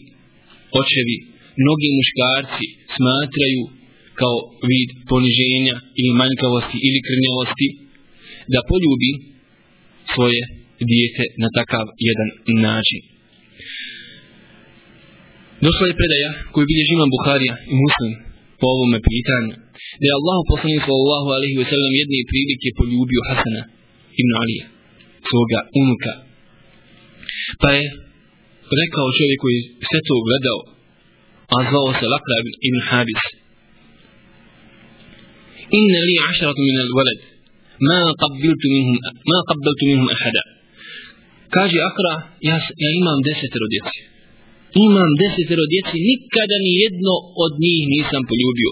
očevi, mnogi muškarci smatraju kao vid poniženja ili manjkavosti ili krnjavosti da poljubi svoje dijete na takav jedan način. Došla je predaja koju bilježi imam Buharija i Muslim po ovome pitanju. Da je Allah poslanik sallallahu alaihi ve sellem jedne prilike poljubio Hasana ibn Alija, svoga unuka. Pa je rekao čovjek koji sve to gledao, a zvao se Lakra ibn Habis. إن لي ašaratu من الولد ما قبلت منهم ما قبلت منهم أحدا ahada. Kaže Akra, ja, ja imam desetero djeci imam desetero djeci, nikada ni jedno od njih nisam poljubio.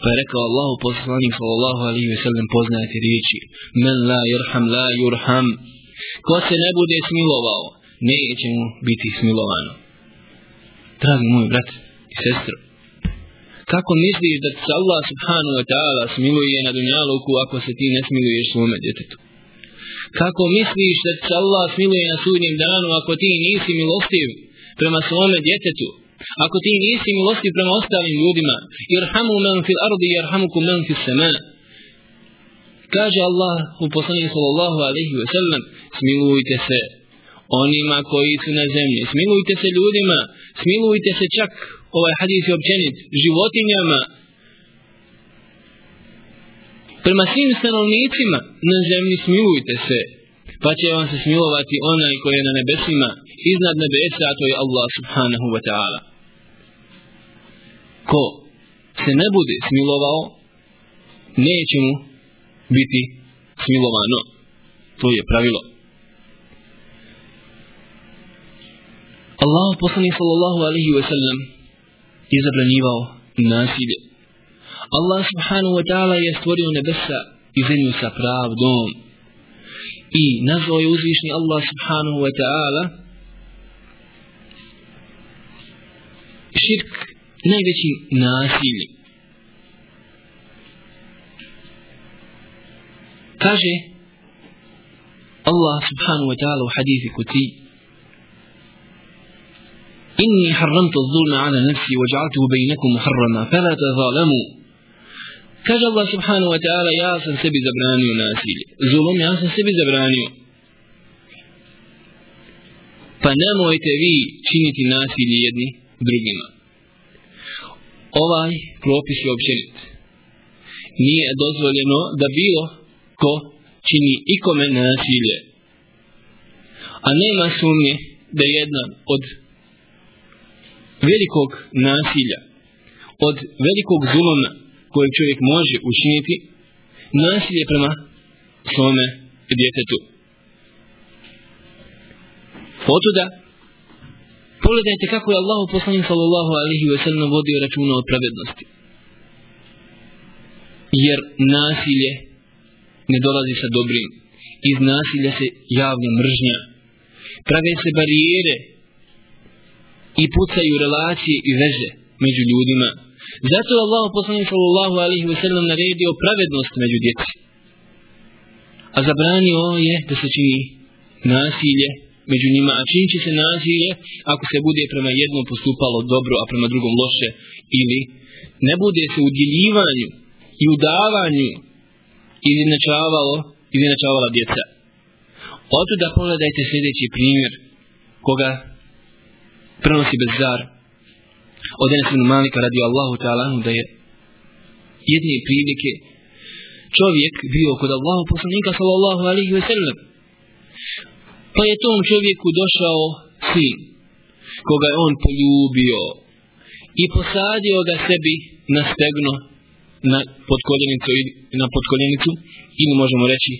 Pa je rekao Allahu poslanik sallallahu alaihi ve sellem poznajte riječi. Men la yurham la yurham. Ko se ne bude smilovao, neće mu biti smilovano. Dragi moj brat i sestro, kako misliš da se Allah subhanahu wa ta'ala smiluje na dunjaluku ako se ti ne smiluješ svome djetetu? Kako misliš da se Allah smiluje na sudnjem danu ako ti nisi milostiv prema svome djetetu, ako ti nisi milostiv prema ostalim ljudima, irhamu men fil ardi, jer hamuku men fil sema. Kaže Allah u poslanju sallallahu alaihi wa sallam, smilujte se onima koji su na zemlji, smilujte se ljudima, smilujte se čak, ovaj hadis je općenit, životinjama, prema svim stanovnicima na zemlji smilujte se, pa će vam se smilovati onaj koji je na nebesima iznad nebesa, a to je Allah subhanahu wa ta'ala. Ko se ne bude smilovao, neće mu biti smilovano. To je pravilo. Allah poslani sallallahu alaihi wa sallam i zabranjivao nasilje. Allah subhanahu wa ta'ala je stvorio nebesa i zemlju sa pravdom. I nazvao je uzvišni Allah subhanahu wa ta'ala širk najveći nasilje. Kaže Allah subhanahu wa ta'ala u hadithi kuti Inni harramtu zulma ala nafsi wa ja'altuhu bainakum muharrama fala tazalamu Kaže Allah subhanahu wa ta'ala ja sam sebi zabranio nasilje. Zulum ja sam sebi zabranio. Pa nemojte vi činiti nasilje jedni drugima. Ovaj propis je općenit. Nije dozvoljeno da bilo ko čini ikome nasilje. A nema sumnje da je jedna od velikog nasilja, od velikog zuloma koje čovjek može učiniti, nasilje prema svome djetetu. Otuda Pogledajte kako je Allah poslanik sallallahu alaihi wa sallam vodio računa o pravednosti. Jer nasilje ne dolazi sa dobrim. Iz nasilja se javlja mržnja. Prave se barijere i pucaju relacije i veze među ljudima. Zato je Allah poslanik sallallahu alaihi wa sallam naredio pravednost među djeci. A zabranio je da se čini nasilje među njima, a činit će se nasilje ako se bude prema jednom postupalo dobro, a prema drugom loše, ili ne bude se u djeljivanju i udavanju davanju ili ili djeca. Oto da pogledajte sljedeći primjer koga prenosi Bezar od Enes ibn Malika radi Allahu ta'ala da je jedne prilike čovjek bio kod Allahu poslanika sallallahu alaihi ve sellem Pa je tom čovjeku došao sin, koga je on poljubio i posadio ga sebi na stegno, na podkoljenicu, na podkoljenicu ili možemo reći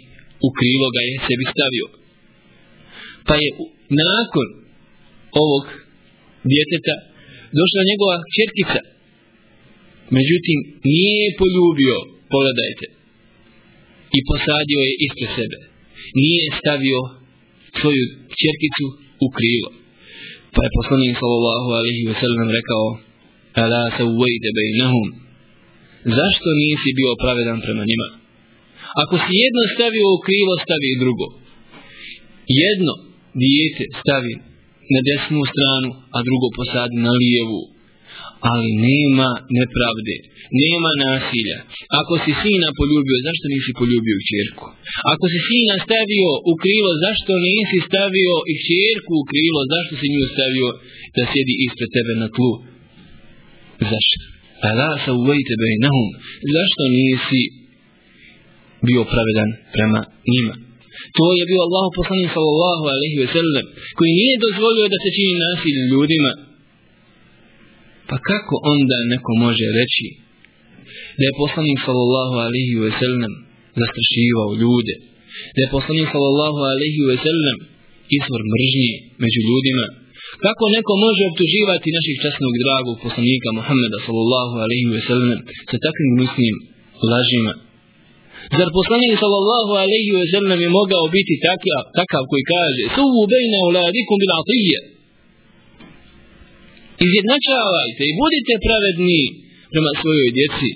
u krilo ga je sebi stavio. Pa je nakon ovog djeteta došla njegova čerkica. Međutim, nije poljubio, pogledajte, i posadio je ispred sebe. Nije stavio svoju čerkicu u krilo. Pa je poslanik sallallahu alaihi ve sellem rekao Ala se uvejte bejnahum Zašto nisi bio pravedan prema njima? Ako si jedno stavio u krivo, stavi i drugo. Jedno dijete stavi na desnu stranu, a drugo posadi na lijevu. Ali nema nepravde, nema nasilja. Ako si sina poljubio, zašto nisi poljubio čerku? Ako si sina stavio u krilo, zašto nisi stavio i čerku u krilo? Zašto si nju stavio da sjedi ispred tebe na tlu? Zašto? Ala sa uvejte bejnahum. Zašto nisi bio pravedan prema njima? To je bio Allah poslani sallallahu alaihi ve sellem, koji nije dozvolio da se čini nasilje ljudima. Pa kako onda neko može reći da je poslanik sallallahu alaihi ve sellem zastrašivao ljude, da je poslanik sallallahu alaihi ve sellem izvor mržnje među ljudima, kako neko može optuživati naših časnog dragog poslanika Muhammeda sallallahu alaihi ve sellem sa takvim gnusnim lažima, Zar poslanik sallallahu alejhi ve sellem je mogao biti takav, takav koji kaže: "Suvu bejna uladikum bil atiyya." Izjednačavajte i budite pravedni prema svojoj djeci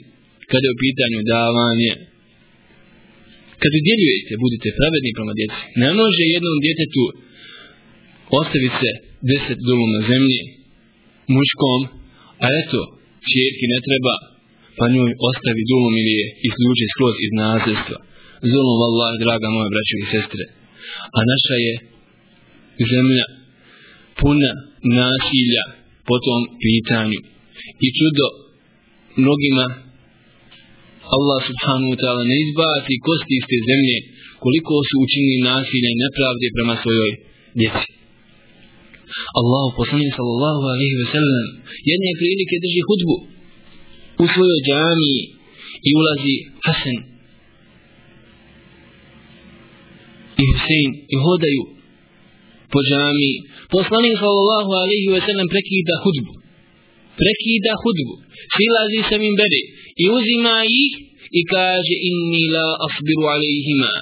kada je u pitanju davanje. Kad udjeljujete, budite pravedni prema djeci. Ne može jednom djetetu ostaviti se deset dolu na zemlji muškom, a eto, čerki ne treba, pa njoj ostavi dulom ili je isključi skroz iz nasljedstva. Zulom, Allah, draga moja braćo i sestre. A naša je zemlja puna nasilja po tom pitanju. I čudo mnogima Allah subhanahu wa ta'ala ne izbaci kosti iz te zemlje koliko su učinili nasilja i nepravde prema svojoj djeci. Allahu poslanik sallallahu alejhi ve sellem jedne prilike drži hudbu u svojoj džamiji i ulazi Hasan i Husein i hodaju po džami. Poslanik sallallahu alaihi ve sellem prekida hudbu. Prekida hudbu. Silazi sa minberi i uzima ih i kaže inni la asbiru alaihima.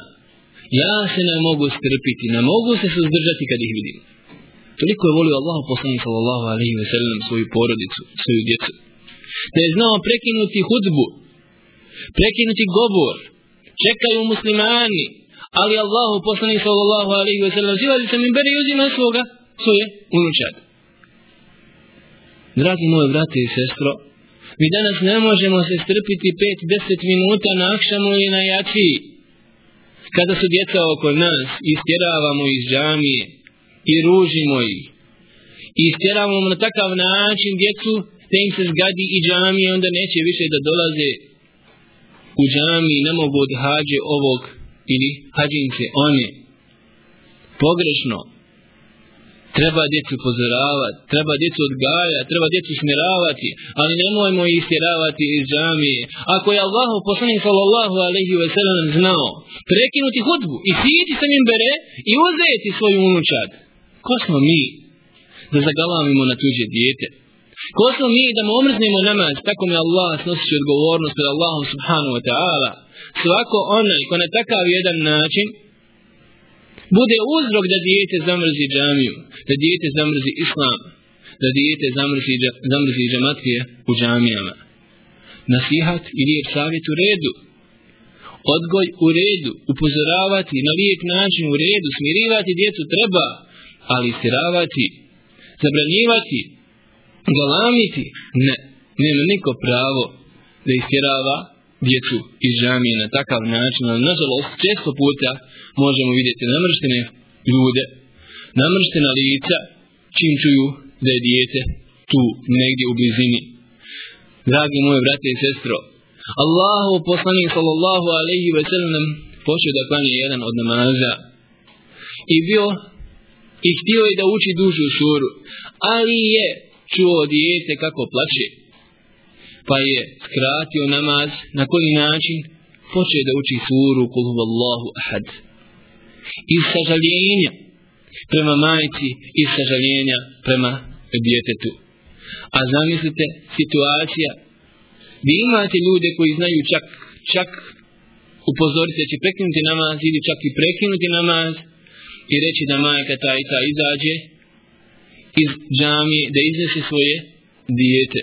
Ja se ne mogu strpiti, ne mogu se suzdržati kad ih vidim. Toliko je volio Allah poslanik sallallahu alaihi ve sellem svoju porodicu, svoju djecu da je znao prekinuti hudbu, prekinuti govor, čekaju muslimani, ali Allahu poslani sallallahu alaihi wa sallam zilazi se minbere i uzima svoga, svoje unučad. Dragi moji brate i sestro, mi danas ne možemo se strpiti 5-10 minuta na akšamu ili na jačiji, kada su djeca oko nas, istjeravamo iz džamije i ružimo ih. I istjeravamo na takav način djecu te im se zgadi i džamije, onda neće više da dolaze u džamiji, ne mogu od hađe ovog ili hađince one. Pogrešno. Treba djecu pozoravati, treba djecu odgajati, treba djecu smiravati, ali nemojmo ih stjeravati iz džamije. Ako je Allahu poslanik sallallahu alaihi wa sallam znao prekinuti hudbu i sijeti sa njim bere i uzeti svoju unučad, ko smo mi da zagalamimo na tuđe dijete? Ko smo mi da mu omrznemo namaz, tako mi Allah snosići odgovornost pred Allahom subhanahu wa ta'ala. Svako onaj ko na takav jedan način bude uzrok da dijete zamrzi džamiju, da dijete zamrzi islam, da dijete zamrzi, zamrzi džamatlije u džamijama. Nasihat i lijep savjet u redu. Odgoj u redu, upozoravati na lijep način u redu, smirivati djecu treba, ali istiravati, zabranjivati, galamiti, ne, nema niko pravo da istjerava djecu iz džamije na takav način, ali nažalost često puta možemo vidjeti namrštene ljude, namrštena lica, čim čuju da je dijete tu negdje u blizini. Dragi moje brate i sestro, Allahu poslanik sallallahu alaihi ve sellem počeo da klanje jedan od namaza i bio i htio je da uči dužu suru, ali je čuo dijete kako plače, pa je skratio namaz, na koji način poče da uči suru kul huvallahu ahad. Iz sažaljenja prema majici, iz sažaljenja prema djetetu. A zamislite situacija gdje imate ljude koji znaju čak, čak upozoriti da će prekinuti namaz ili čak i prekinuti namaz i reći da majka ta i ta izađe iz džamije da iznese svoje dijete.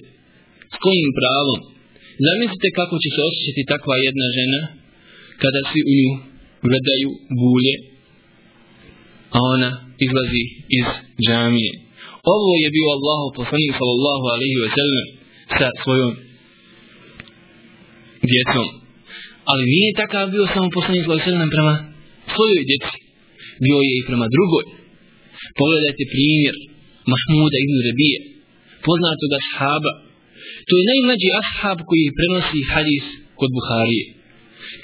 S kojim pravom? Zamislite kako će se osjećati takva jedna žena kada svi u nju gledaju bulje, a ona izlazi iz džamije. Ovo je bio Allahu poslanik sallallahu alaihi wa sallam sa svojom djecom. Ali nije takav bio samo poslanik sallallahu alaihi wa prema svojoj djeci. Bio je i prema drugoj. Pogledajte primjer Mahmuda ibn Rebije, poznatog ashaba. To je najmlađi ashab koji prenosi hadis kod Buharije.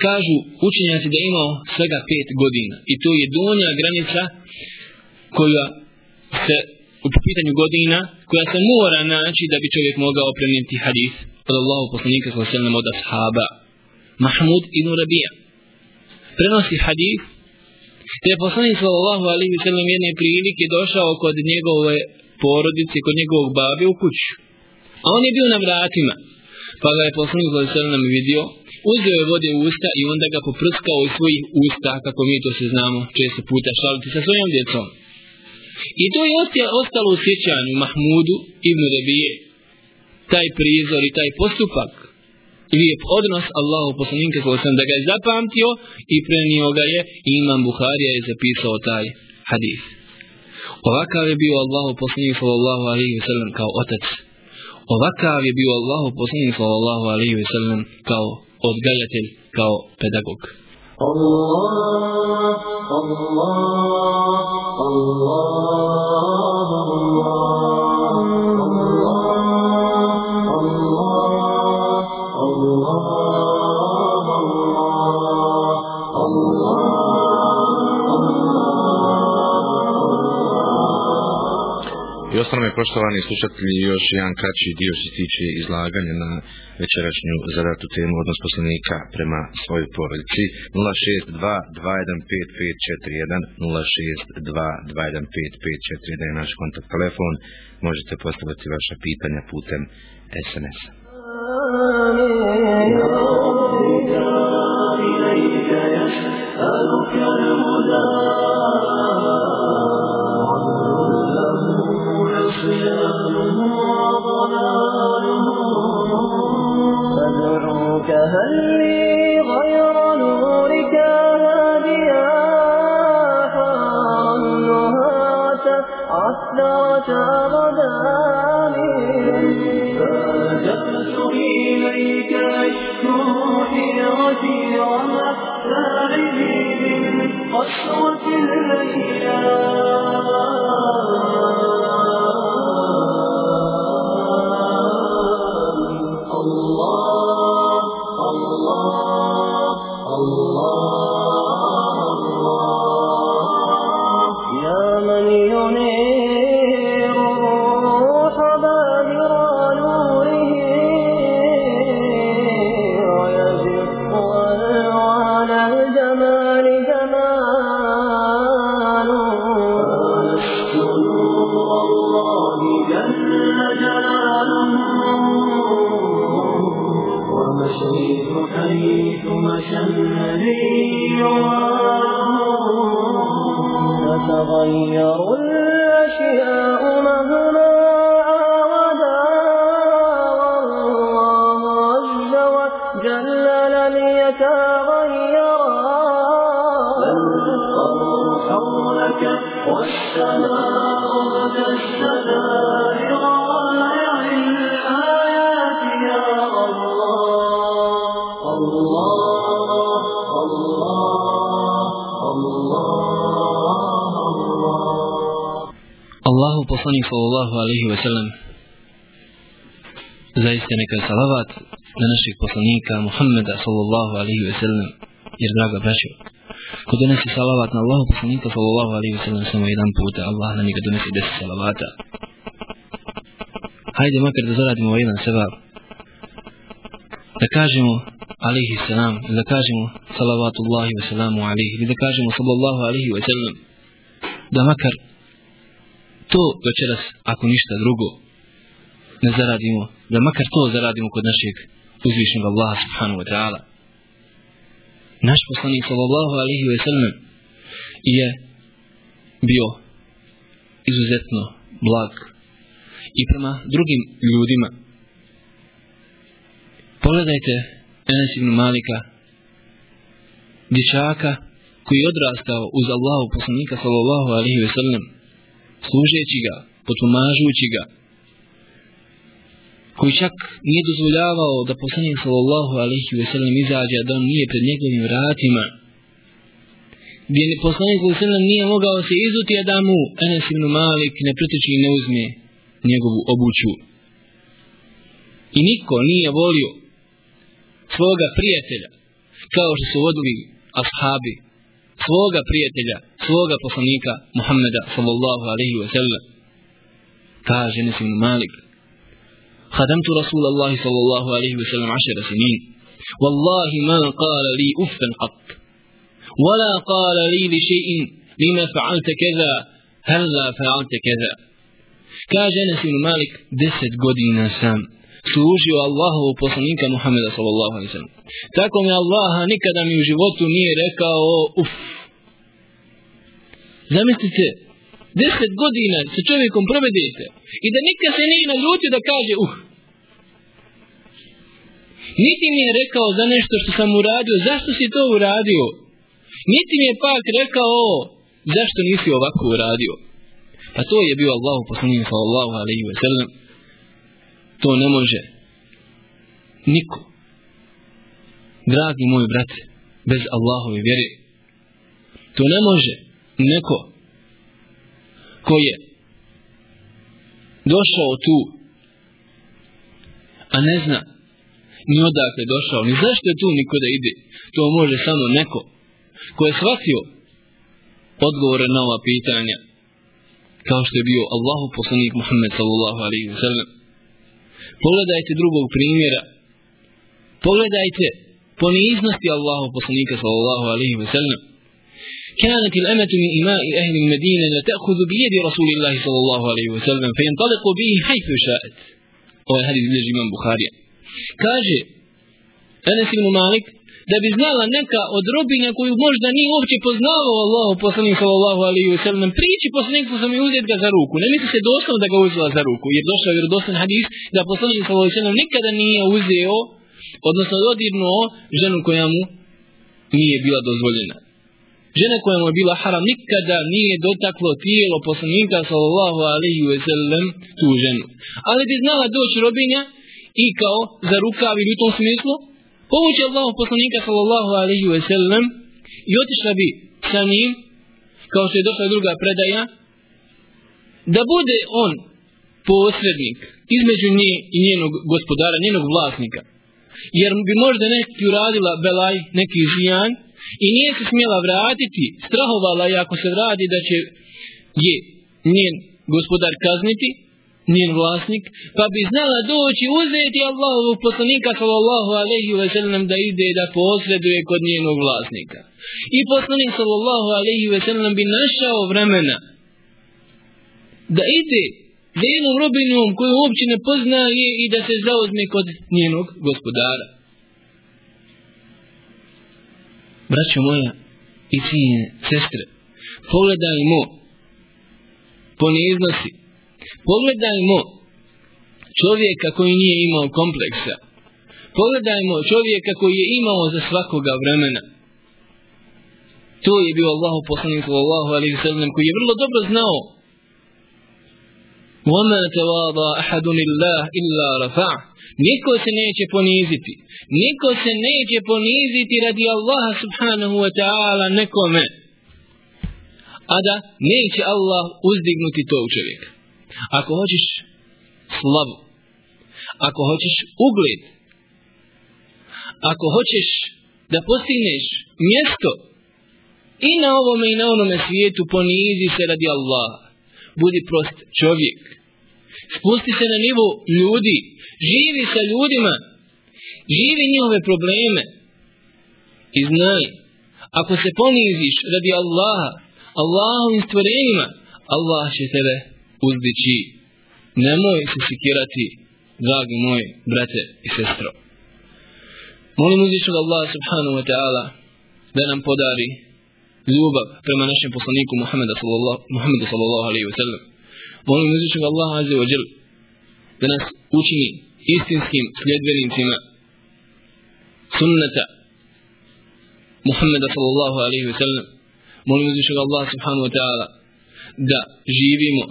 Kažu učenjaci da imao svega pet godina i to je donja granica koja se u pitanju godina koja se mora naći da bi čovjek mogao prenijeti hadis od Allahu poslanika sallallahu alejhi ve sellem od ashaba Mahmud ibn Rabija prenosi hadis te je poslanik sallallahu alaihi ve sellem jedne prilike došao kod njegove porodice kod njegovog babe u kuću. A on je bio na vratima. Pa ga je poslanik sallallahu alaihi ve vidio uzeo je vode u usta i onda ga poprskao iz svojih usta kako mi to se znamo često puta šaliti sa svojom djecom. I to je ostalo u sjećanju Mahmudu ibn Rebije. Taj prizor i taj postupak lijep odnos Allahu poslanika koji sam da ga je zapamtio i prenio ga je imam Buharija je zapisao taj hadis. Ovakav je bio Allahu poslanik sallallahu alaihi sellem kao otac. Ovakav je bio Allahu poslanik sallallahu alaihi sellem kao odgajatelj, kao pedagog. Allah, Allah, Allah, Allah. I ostalo me poštovani slušatelji još jedan kraći dio što se tiče izlaganja na večerašnju zadatu temu odnos poslanika prema svojoj porodici 062-215-541 062-215-541 je naš kontakt telefon možete postaviti vaša pitanja putem SMS-a أسألك غداني فأجبت إليك أشكو حيرتي ومحتاجي من قسوة الأيام poslanik sallallahu alaihi wa sallam. Zaista neka salavat na našeg poslanika Muhammeda sallallahu alaihi wa sallam. Jer draga braćo ko donese salavat na Allahu poslanika sallallahu alaihi wa sallam samo jedan puta Allah na njega donese deset salavata. Hajde makar da zaradimo ovaj jedan sebab da kažemo alaihi salam da kažemo salavatullahi wa salamu alaihi da kažemo sallallahu alaihi wa sallam. Da makar to večeras, ako ništa drugo, ne zaradimo, da makar to zaradimo kod našeg uzvišnog Allaha subhanahu wa ta'ala. Naš poslanik sallallahu alaihi wa sallam je bio izuzetno blag i prema drugim ljudima. Pogledajte Enes ibn Malika dječaka koji je odrastao uz Allahu poslanika sallallahu alaihi ve sellem služeći ga, potumažujući ga koji čak nije dozvoljavao da poslanik sallallahu alaihi ve sellem izađe da on nije pred njegovim vratima gdje poslanik sallallahu alaihi nije mogao se izuti a da mu Enes ibn Malik ne pritiči i ne uzme njegovu obuću. I niko nije volio svoga prijatelja kao što su vodili ashabi svoga prijatelja, svoga poslanika Muhammeda sallallahu alaihi wa sallam kaže Nesim Malik خدمت رسول الله صلى الله عليه وسلم عشر سنين والله ما قال لي أفا قط ولا قال لي لشيء لما فعلت كذا هلا فعلت كذا كاجة نسيم مالك دست قدنا سام služio Allahovu poslanika Muhammeda sallallahu alaihi sallam. Tako mi Allaha nikada mi u životu nije rekao uf. Zamislite, deset godina sa čovjekom provedete i da nikad se nije naljutio da kaže uh. Niti mi je rekao za nešto što sam uradio, zašto si to uradio? Niti mi je pak rekao zašto nisi ovako uradio? Pa to je bio Allahu poslanik sallallahu alaihi wa sallam to ne može niko dragi moji brate bez Allahove vjere to ne može neko ko je došao tu a ne zna ni odakle došao ni zašto je tu niko da ide to može samo neko ko je shvatio odgovore na ova pitanja kao što je bio Allahu poslanik Muhammed sallallahu alaihi wa sallam Pogledajte drugog primjera. Pogledajte poniznosti Allahu poslanika sallallahu alaihi wa sallam. كانت الأمة من إماء أهل المدينة تأخذ بيد رسول الله صلى الله عليه وسلم فينطلق به حيث شاءت هو هذه بلج إمام بخاري كاجي أنس بن مالك da bi znala neka od robinja koju možda nije uopće poznavao Allahu poslanik sallallahu alaihi wa sallam priči poslanik sa mi uzeti ga za ruku ne misli se doslovno da ga uzela za ruku jer došao je vjerodostan hadis da poslanik sallallahu alaihi wa sallam nikada nije uzeo odnosno dodirnuo ženu koja mu nije bila dozvoljena žene koja mu je bila haram nikada nije dotaklo tijelo poslanika sallallahu alaihi ve sellem tu ženu ali bi znala doći robinja i kao za rukav ili u tom smislu povući Allahu poslanika sallallahu alaihi ve sellem i otišla bi sa njim kao što je došla druga predaja da bude on posrednik između nje i njenog gospodara, njenog vlasnika. Jer bi možda neki uradila belaj, neki žijan i nije se smjela vratiti, strahovala je ako se vrati da će je njen gospodar kazniti, njen vlasnik, pa bi znala doći uzeti Allahu poslanika sallallahu alaihi wa sallam da ide da posreduje kod njenog vlasnika. I poslanik sallallahu alaihi wa sallam bi našao vremena da ide da jednom robinom koju uopće ne poznaje i da se zauzme kod njenog gospodara. Braćo moja i cijene sestre, pogledajmo poniznosti Pogledajmo čovjeka koji nije imao kompleksa. Pogledajmo čovjeka koji je imao za svakoga vremena. To je bio Allahu poslanik sallallahu alejhi ve sellem koji je vrlo dobro znao وَمَا تَوَاضَى أَحَدٌ لِلَّهِ إِلَّا رَفَعَ Niko se neće poniziti. Niko se neće poniziti radi Allaha subhanahu wa ta'ala nekome. A da neće Allah uzdignuti tog čovjeka. Ako hoćeš slavu, ako hoćeš ugled, ako hoćeš da postigneš mjesto i na ovome i na onome svijetu ponizi se radi Allaha. Budi prost čovjek. Spusti se na nivo ljudi. Živi sa ljudima. Živi njihove probleme. I znaj, ako se poniziš radi Allaha, Allahovim stvorenjima, Allah će tebe uzdići. Nemoj se sikirati, dragi moji brate i sestro. Molim uzdićnog Allah subhanahu wa ta'ala da nam podari ljubav prema našem poslaniku Muhammedu sallallahu, Muhammedu sallallahu alaihi wa sallam. Molim uzdićnog Allah azze wa jel da nas učini istinskim sljedbenicima sunneta Muhammeda sallallahu alaihi wa sallam molim uzvišeg Allah subhanahu wa ta'ala da živimo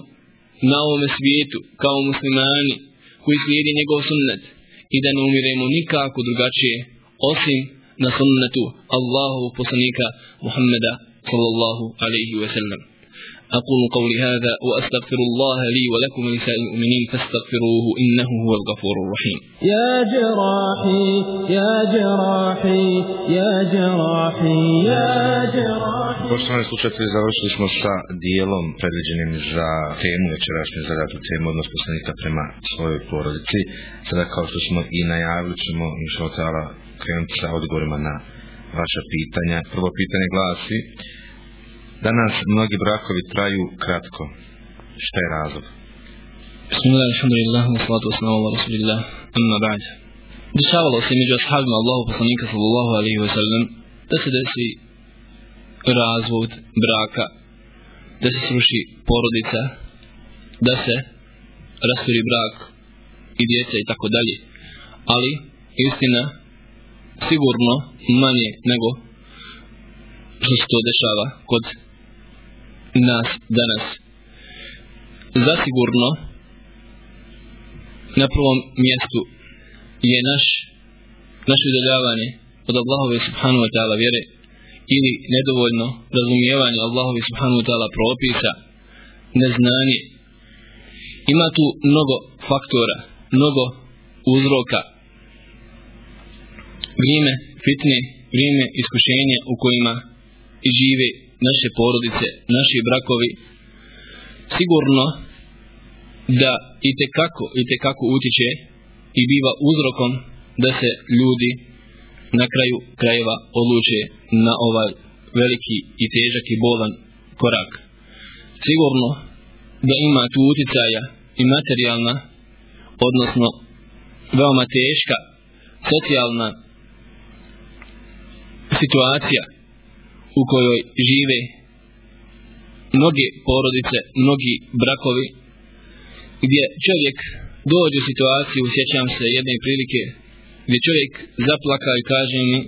na ovome svijetu kao muslimani koji slijedi njegov sunnet i da ne umiremo nikako drugačije osim na sunnetu Allahu poslanika Muhammeda sallallahu alaihi wa sallam. أقول قولي هذا وأستغفر الله لي ولكم ولسائر المؤمنين فاستغفروه إنه هو الغفور الرحيم يا جراحي يا جراحي يا جراحي يا جراحي Poštovani slušatelji, završili smo sa dijelom predviđenim za temu večerašnje zadatu temu odnos poslanika prema svojoj porodici. Sada kao što smo i najavili ćemo inšao tala krenuti sa odgovorima na vaša pitanja. Prvo pitanje glasi Danas mnogi brakovi traju kratko. Šta je razlog? Bismillah, alhamdulillah, wa salatu wa salamu ala rasulillah, amma ba'd. Dešavalo se među ashabima Allahu poslanika sallallahu alaihi wa sallam da se desi razvod braka, da se sruši porodica, da se rasturi brak i djeca i tako dalje. Ali istina sigurno manje nego što se to dešava kod nas danas. Zasigurno na prvom mjestu je naš naše udaljavanje od Allahove subhanahu wa ta'ala vjere ili nedovoljno razumijevanje Allahove subhanahu wa ta'ala propisa, neznanje. Ima tu mnogo faktora, mnogo uzroka. Vrijeme fitne, vrijeme iskušenja u kojima žive naše porodice, naši brakovi, sigurno da i te kako, i te kako utiče i biva uzrokom da se ljudi na kraju krajeva odluče na ovaj veliki i težak i bolan korak. Sigurno da ima tu uticaja i materijalna, odnosno veoma teška socijalna situacija u kojoj žive mnoge porodice, mnogi brakovi, gdje čovjek dođe u situaciju, sjećam se jedne prilike, gdje čovjek zaplaka i kaže mi,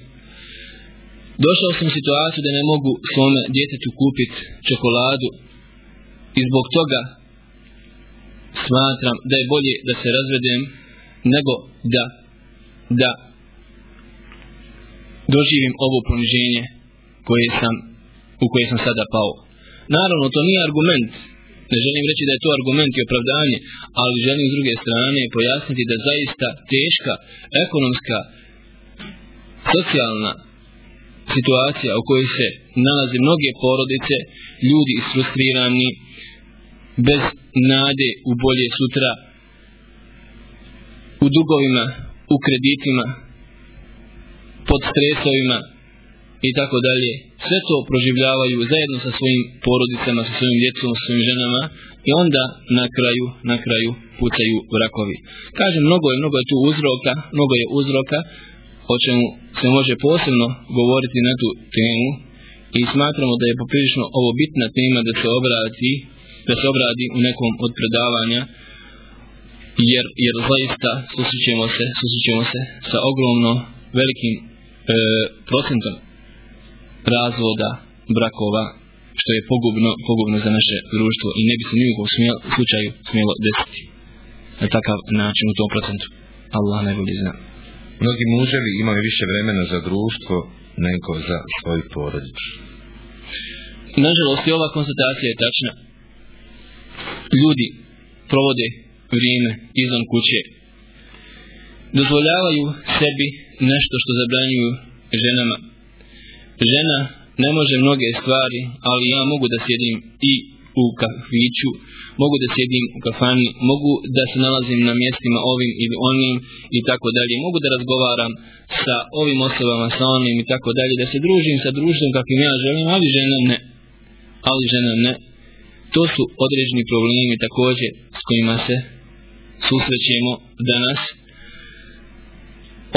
došao sam u situaciju da ne mogu svome djetetu kupiti čokoladu i zbog toga smatram da je bolje da se razvedem nego da da doživim ovo poniženje koje sam, u koje sam sada pao. Naravno, to nije argument. Ne želim reći da je to argument i opravdanje, ali želim s druge strane pojasniti da zaista teška ekonomska, socijalna situacija u kojoj se nalaze mnoge porodice, ljudi isfrustrirani, bez nade u bolje sutra, u dugovima, u kreditima, pod stresovima, i tako dalje, sve to proživljavaju zajedno sa svojim porodicama, sa svojim djecom, sa svojim ženama i onda na kraju, na kraju pucaju vrakovi. Kažem, mnogo je, mnogo je tu uzroka, mnogo je uzroka o čemu se može posebno govoriti na tu temu i smatramo da je poprilično ovo bitna tema da se obrati, da se obradi u nekom od predavanja jer, jer zaista susrećemo se, susrećemo se sa ogromno velikim e, procentom razvoda brakova što je pogubno, pogubno za naše društvo i ne bi se nijekom slučaju smjelo desiti na takav način u tom procentu. Allah najbolje zna. Mnogi muževi imaju više vremena za društvo nego za svoj porodič. Nažalost, i ova konstatacija je tačna. Ljudi provode vrijeme izvan kuće. Dozvoljavaju sebi nešto što zabranjuju ženama žena ne može mnoge stvari, ali ja mogu da sjedim i u kafiću, mogu da sjedim u kafani, mogu da se nalazim na mjestima ovim ili onim i tako dalje, mogu da razgovaram sa ovim osobama, sa onim i tako dalje, da se družim sa društvom kakvim ja želim, ali žena ne. Ali žena ne. To su određeni problemi također s kojima se susrećemo danas,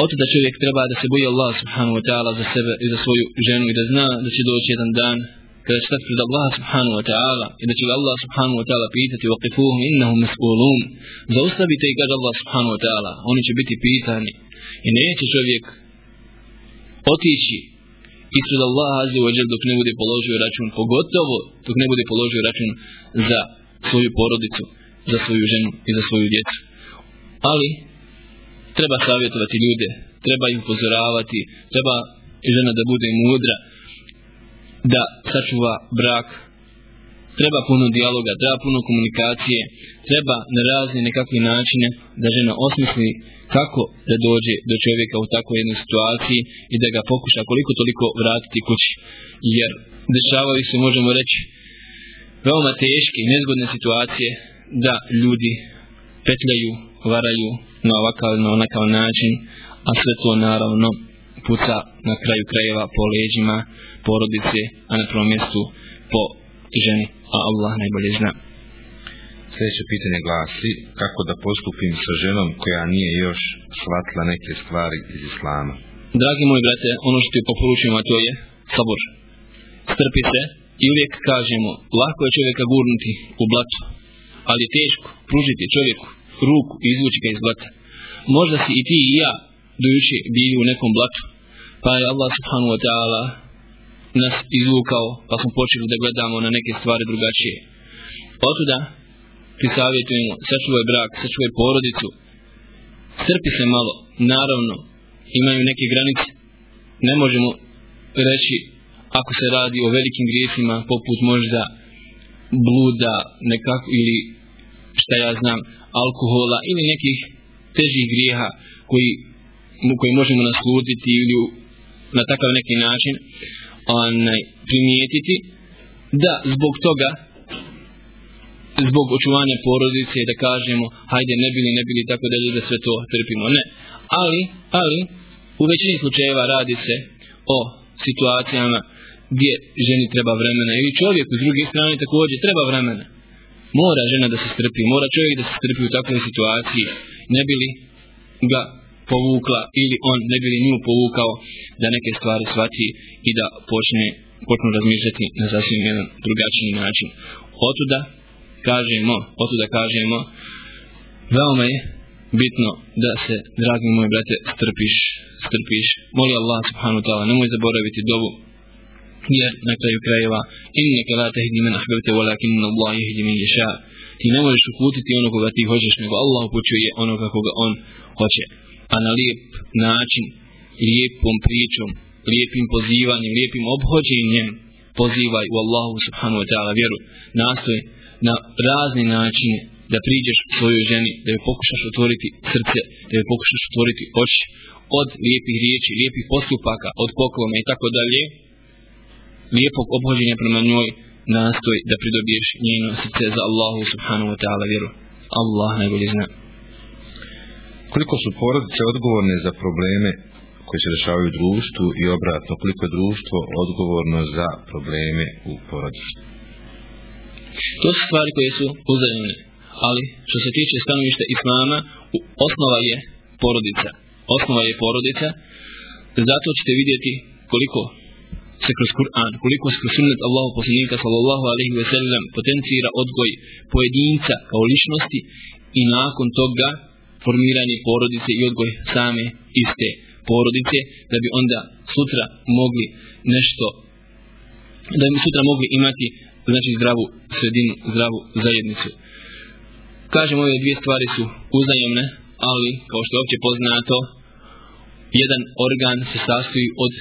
Oto da čovjek treba da se boji Allah subhanahu wa ta'ala za sebe i za svoju ženu i da zna da će doći jedan dan kada će stati pred Allah subhanahu wa ta'ala i da će ga Allah subhanahu wa ta'ala pitati wa qifuhum innahum mas'ulun zaustavite i kaže Allah subhanahu wa ta'ala oni će biti pitani i neće čovjek otići ispred Allaha azze wa dok ne bude položio račun, pogotovo dok ne bude položio račun za svoju porodicu, za svoju ženu i za svoju djecu. Ali, treba savjetovati ljude, treba ih upozoravati, treba žena da bude mudra, da sačuva brak, treba puno dijaloga, treba puno komunikacije, treba na razne nekakve načine da žena osmisli kako da dođe do čovjeka u takvoj jednoj situaciji i da ga pokuša koliko toliko vratiti kući. Jer dešavaju se, možemo reći, veoma teške i nezgodne situacije da ljudi petljaju, varaju na ovakav, na onakav način, a sve to naravno puca na kraju krajeva po leđima porodice, a na prvom mjestu po ženi, a Allah najbolje zna. Sljedeće pitanje glasi kako da postupim sa ženom koja nije još shvatila neke stvari iz Islama. Dragi moji brate, ono što ti poporučujem, a to je sabor. Strpi se i uvijek kažemo, lako je čovjeka gurnuti u blatu, ali je teško pružiti čovjeku ruku i izvući ga iz blata. Možda si i ti i ja dojuče bili u nekom blatu, pa je Allah subhanahu wa ta'ala nas izvukao, pa smo počeli da gledamo na neke stvari drugačije. Pa otuda ti savjetujemo, sačuvaj brak, sačuvaj porodicu, strpi se malo, naravno, imaju neke granice, ne možemo reći ako se radi o velikim grijesima poput možda bluda nekako ili šta ja znam alkohola ili nekih težih grijeha koji, koji možemo naslutiti ili na takav neki način onaj, primijetiti da zbog toga zbog očuvanja porodice da kažemo hajde ne bili ne bili tako da da sve to trpimo. Ne. Ali ali u većini slučajeva radi se o situacijama gdje ženi treba vremena ili čovjeku s druge strane također treba vremena mora žena da se strpi mora čovjek da se strpi u takvoj situaciji ne bili ga povukla ili on ne bi li nju povukao da neke stvari shvati i da počne počnu razmišljati na sasvim jedan drugačiji način. Otuda kažemo, otuda kažemo, veoma je bitno da se, dragi moji brate, strpiš, strpiš. Moli Allah subhanahu wa ta'ala, nemoj zaboraviti dovu, jer na kraju krajeva, inneke la tehdi men ahbevte, walakin Allah jehdi men ješa. Ti ne možeš uputiti ono koga ti hoćeš, nego Allah upućuje onoga koga on hoće. A na lijep način, lijepom pričom, lijepim pozivanjem, lijepim obhođenjem pozivaj u Allahu subhanahu wa ta'ala vjeru. Nastoj na razni načine da priđeš svojoj ženi, da joj pokušaš otvoriti srce, da joj pokušaš otvoriti oči od lijepih riječi, lijepih postupaka, od poklona i tako dalje. Lijepog obhođenja prema njoj nastoj da pridobiješ njeno srce za Allahu subhanahu wa ta'ala vjeru. Allah najbolje zna. Koliko su porodice odgovorne za probleme koji se dešavaju u društvu i obratno koliko je društvo odgovorno za probleme u porodici. To su stvari koje su uzajemne, ali što se tiče stanovišta Islama, osnova je porodica. Osnova je porodica, zato ćete vidjeti koliko se kroz Kur'an, koliko se kroz sunnet Allahu poslanika sallallahu alaihi ve sellem potencira odgoj pojedinca kao ličnosti i nakon toga formiranje porodice i odgoj same iste porodice da bi onda sutra mogli nešto da bi sutra mogli imati znači zdravu sredinu, zdravu zajednicu. Kažemo ove dvije stvari su uzajemne, ali kao što je opće poznato, jedan organ se sastoji od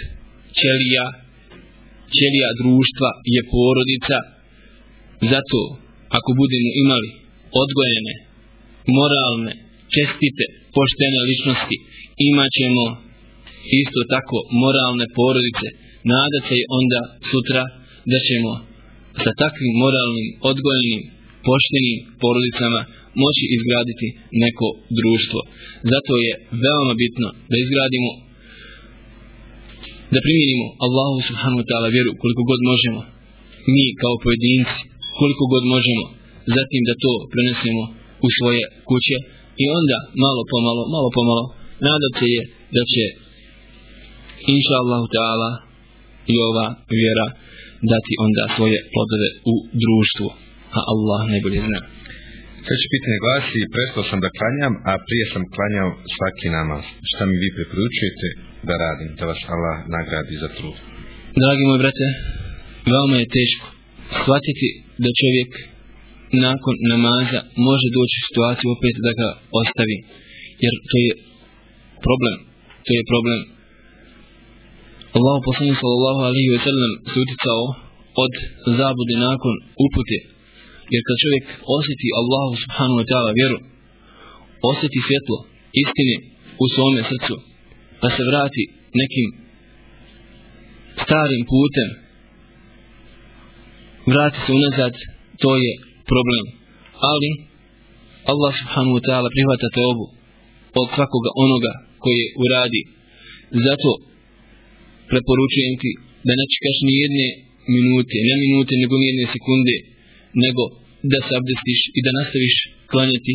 ćelija, ćelija društva je porodica, zato ako budemo imali odgojene, moralne, čestite, poštene ličnosti, imat ćemo isto tako moralne porodice, nadat se onda sutra da ćemo sa takvim moralnim, odgojenim, poštenim porodicama moći izgraditi neko društvo. Zato je veoma bitno da izgradimo, da primjenimo Allahu subhanahu wa ta'ala vjeru koliko god možemo, mi kao pojedinci, koliko god možemo, zatim da to prenesemo u svoje kuće i onda malo pomalo, malo pomalo, nadat se je da će inša Allahu ta'ala i ova vjera dati onda svoje plodove u društvu. A Allah najbolje zna. Sljedeće pitanje glasi, prestao sam da klanjam, a prije sam klanjao svaki namaz. Šta mi vi preporučujete? Da radim, da vas Allah nagradi za trud? Dragi moji brate, veoma je teško shvatiti da čovjek nakon namaza može doći u situaciju opet da ga ostavi. Jer to je problem. To je problem. Allahu poslanik sallallahu alaihi wa sallam se uticao od zabude nakon upute. Jer kad čovjek osjeti Allahu subhanahu wa ta'ala vjeru, osjeti svjetlo istine u svome srcu, pa se vrati nekim starim putem, vrati se unazad, to je problem. Ali, Allah subhanahu wa ta'ala prihvata te obu od svakoga onoga koje uradi. Zato preporučujem ti da ne čekaš ni jedne minute, ne minute, nego ni jedne sekunde, nego da se abdestiš i da nastaviš klanjati,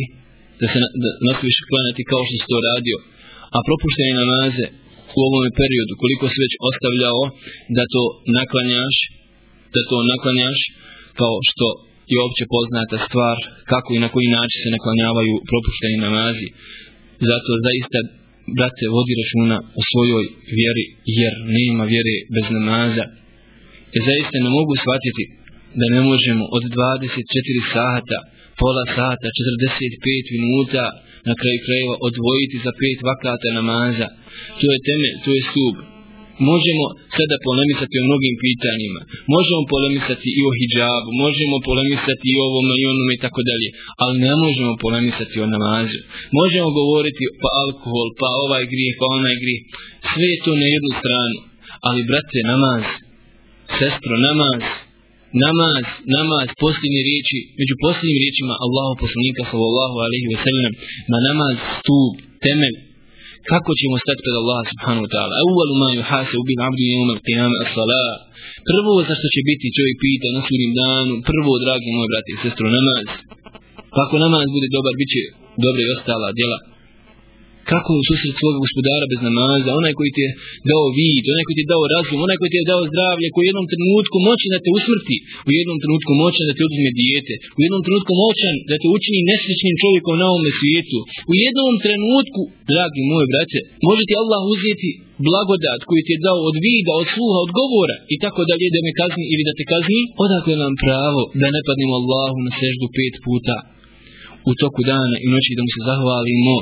da se na, da nastaviš klanjati kao što si to radio. A propuštene namaze u ovom periodu, koliko si već ostavljao, da to naklanjaš, da to naklanjaš kao što je opće poznata stvar kako i na koji način se naklanjavaju propušteni namazi. Zato zaista, brate, vodi računa o svojoj vjeri, jer nema vjere bez namaza. I zaista ne mogu shvatiti da ne možemo od 24 sata, pola sata, 45 minuta na kraju krajeva odvojiti za pet vakata namaza. To je teme, to je stup možemo sada polemisati o mnogim pitanjima, možemo polemisati i o hijabu, možemo polemisati i o ovom i onome i tako dalje, ali ne možemo polemisati o namazu. Možemo govoriti pa alkohol, pa ovaj grijeh, pa onaj grih, sve je to na jednu stranu, ali brate, namaz, sestro, namaz, namaz, namaz, posljednje riječi, među posljednjim riječima Allahu poslanika sallallahu alaihi ve sellem, na namaz stup, temelj, kako ćemo stati pred Allah subhanahu wa ta'ala. Awwalu ma yuhasabu bil 'abdi yawm al-qiyamah as-salat. Prvo za što će biti čovjek pita na sudnjem danu, prvo dragi moji brati i sestro namaz. Pa kako namaz bude dobar, biće dobre i ostala djela kako u susret svog gospodara bez namaza, onaj koji ti je dao vid, onaj koji ti je dao razum, onaj koji ti je dao zdravlje, koji u jednom trenutku moći da te usmrti, u jednom trenutku moćan da te oduzme dijete, u jednom trenutku moćan da te učini nesrećnim čovjekom na ovome svijetu, u jednom trenutku, dragi moji braće, može ti Allah uzeti blagodat koji ti je dao od vida, od sluha, od govora i tako dalje da me kazni ili da te kazni, odakle nam pravo da ne padnemo Allahu na seždu pet puta u toku dana i noći da mu se zahvalimo?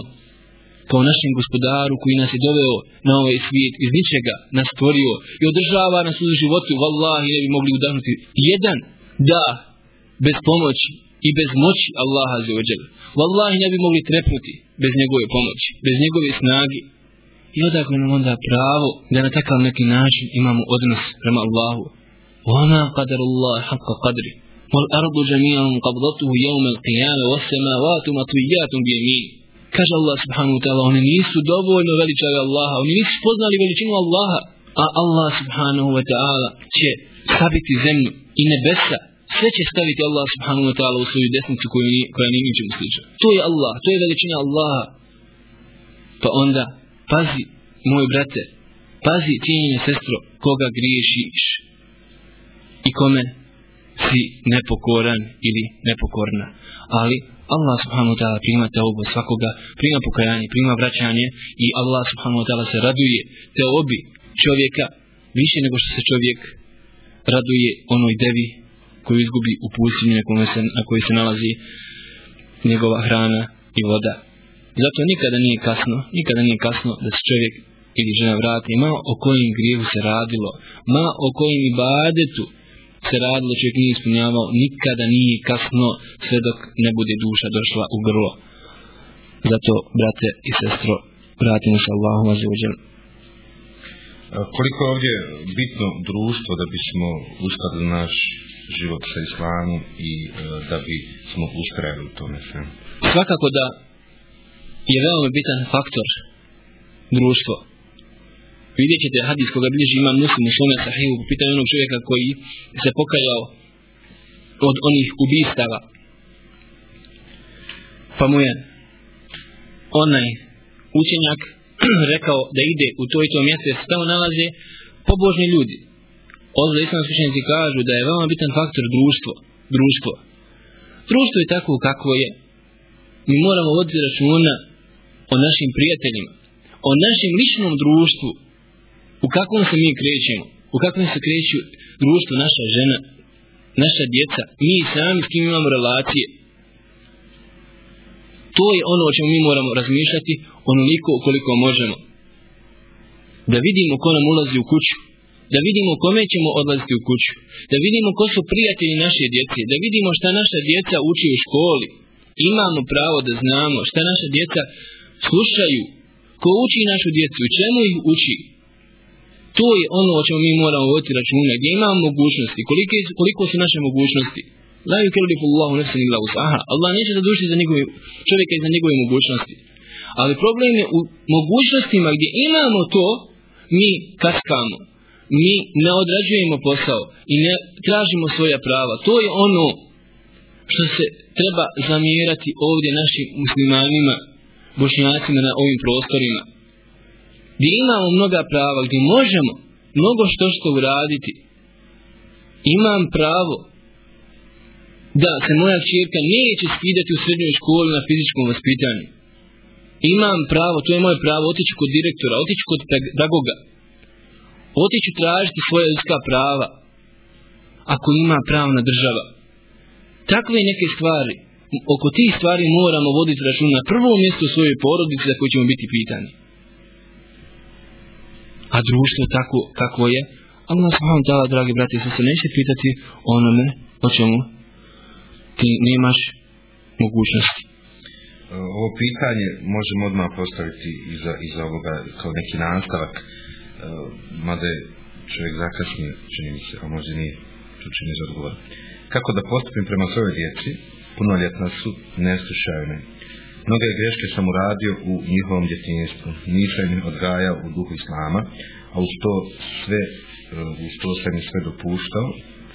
Kao našem gospodaru koji nas je doveo na ovaj svijet iz ničega, nas stvorio i održava nas u životu, vallahi ne bi mogli udahnuti jedan da bez pomoći i bez moći Allaha za ođel. Wallahi ne bi mogli trepnuti bez njegove pomoći, bez njegove snage. I odakle nam onda pravo da na takav neki način imamo odnos prema Allahu. Ona qadar Allah haqqa qadri. Wal ardu jami'an qabdatuhu yawm al-qiyamah was samawati matwiyatun bi kaže Allah subhanahu wa ta'ala, oni nisu dovoljno veličali Allaha, oni nisu poznali veličinu Allaha, a Allah subhanahu wa ta'ala će staviti zemlju i nebesa, sve će staviti Allah subhanahu wa ta'ala u svoju desnicu koju ni, koja nije ničemu sliča. To je Allah, to je veličina Allaha. Pa onda, pazi, moj brate, pazi cijenjene sestro, koga griješiš i kome si nepokoran ili nepokorna. Ali, Allah subhanahu wa ta'ala prima te obu svakoga, prima pokajanje, prima vraćanje i Allah subhanahu wa ta'ala se raduje te obi čovjeka više nego što se čovjek raduje onoj devi koju izgubi u pustinju na kojoj se, na kojoj se nalazi njegova hrana i voda. Zato nikada nije kasno, nikada nije kasno da se čovjek ili žena vrati, ma o kojim grijevu se radilo, ma o kojim ibadetu se radilo, čovjek nije ispunjavao, nikada nije kasno sve dok ne bude duša došla u grlo. Zato, brate i sestro, vratimo se Allahu azuđel. Koliko je ovdje bitno društvo da bismo uskladili naš život sa islamom i e, da bi smo ustrajali u tome sve? Svakako da je veoma bitan faktor društvo vidjet ćete hadis koga bilježi imam muslim u svome sahihu po pitanju onog čovjeka koji se pokajao od onih ubistava. Pa mu je onaj učenjak rekao da ide u to i to mjesto jer se tamo nalaze pobožni ljudi. Ozle islamski učenjaci kažu da je veoma bitan faktor društvo društvo. Društvo je tako kako je. Mi moramo voditi računa o našim prijateljima o našem ličnom društvu u kakvom se mi krećemo, u kakvom se kreću društvo naša žena, naša djeca, mi sami s kim imamo relacije. To je ono o čemu mi moramo razmišljati onoliko koliko možemo. Da vidimo ko nam ulazi u kuću, da vidimo kome ćemo odlaziti u kuću, da vidimo ko su prijatelji naše djece, da vidimo šta naša djeca uči u školi. Imamo pravo da znamo šta naša djeca slušaju, ko uči našu djecu, čemu ih uči. To je ono o čemu mi moramo voditi računa, gdje imamo mogućnosti, koliko, koliko su naše mogućnosti. La yukallifu Allahu nafsan illa wus'aha. Allah neće da duši za njegove čovjeka i za njegove mogućnosti. Ali problem je u mogućnostima gdje imamo to, mi kaskamo. Mi ne odrađujemo posao i ne tražimo svoja prava. To je ono što se treba zamjerati ovdje našim muslimanima, bošnjacima na ovim prostorima. Gdje imamo mnoga prava, gdje možemo mnogo što što uraditi. Imam pravo da se moja čirka neće skidati u srednjoj školi na fizičkom vaspitanju. Imam pravo, to je moje pravo, otići kod direktora, otići kod pedagoga. Otići tražiti svoje ljudska prava. Ako ima pravo na država. Takve neke stvari, oko tih stvari moramo voditi račun na prvom mjestu svoje porodice za koje ćemo biti pitani. A društvo tako kako je, Allah subhanahu ta'ala, dragi brati, se neće pitati onome o čemu ti nemaš mogućnosti. Eh, ovo pitanje možemo odmah postaviti iza, iza ovoga kao neki nastavak, e, mada je čovjek zakasnije, čini mi se, a možda nije, to čini za odgovor. Kako da postupim prema svojoj djeci, punoljetna su, ne slušaju me. Mnoge greške sam uradio u njihovom djetinjstvu, nisam ih odgajao u duhu islama, a uz to sve, e, uz to sam sve dopuštao,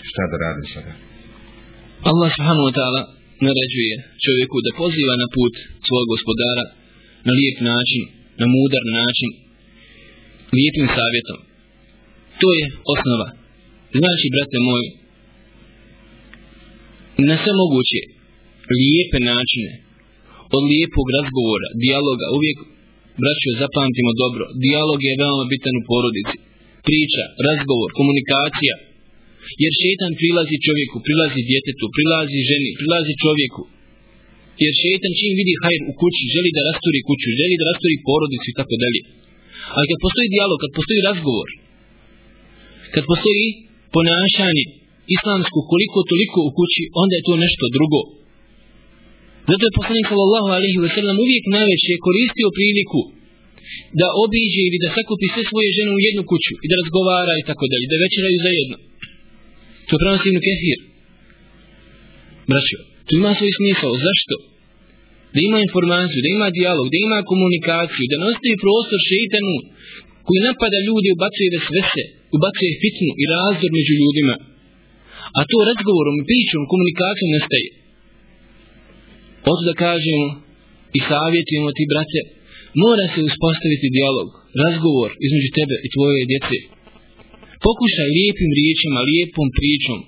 šta da radim sada? Allah subhanahu wa ta'ala naređuje čovjeku da poziva na put svog gospodara na lijep način, na mudar način, lijepim savjetom. To je osnova. Znači, brate moj, na sve moguće lijepe načine, od lijepog razgovora, dijaloga, uvijek, braćo, zapamtimo dobro, dijalog je veoma bitan u porodici. Priča, razgovor, komunikacija, Jer šetan prilazi čovjeku, prilazi djetetu, prilazi ženi, prilazi čovjeku. Jer šetan čim vidi hajr u kući, želi da rasturi kuću, želi da rasturi porodicu i tako dalje. Ali kad postoji dijalog, kad postoji razgovor, kad postoji ponašanje islamsko koliko toliko u kući, onda je to nešto drugo. Zato je poslanik sallallahu alaihi wa sallam uvijek najveće koristio priliku da obiđe ili da sakupi sve svoje žene u jednu kuću i da razgovara i tako dalje, da večeraju zajedno. To prenosi Ibn Kethir. Braćo, to ima svoj smisao. Zašto? Da ima informaciju, da ima dijalog, da ima komunikaciju, da ne ostaje prostor šeitanu koji napada ljudi, ubacuje vesvese, ubacuje fitnu i razdor među ljudima. A to razgovorom, pričom, komunikacijom nestaje. Oto da kažemo i savjetujemo ti, brate, mora se uspostaviti dijalog, razgovor između tebe i tvoje djece. Pokušaj lijepim riječima, lijepom pričom.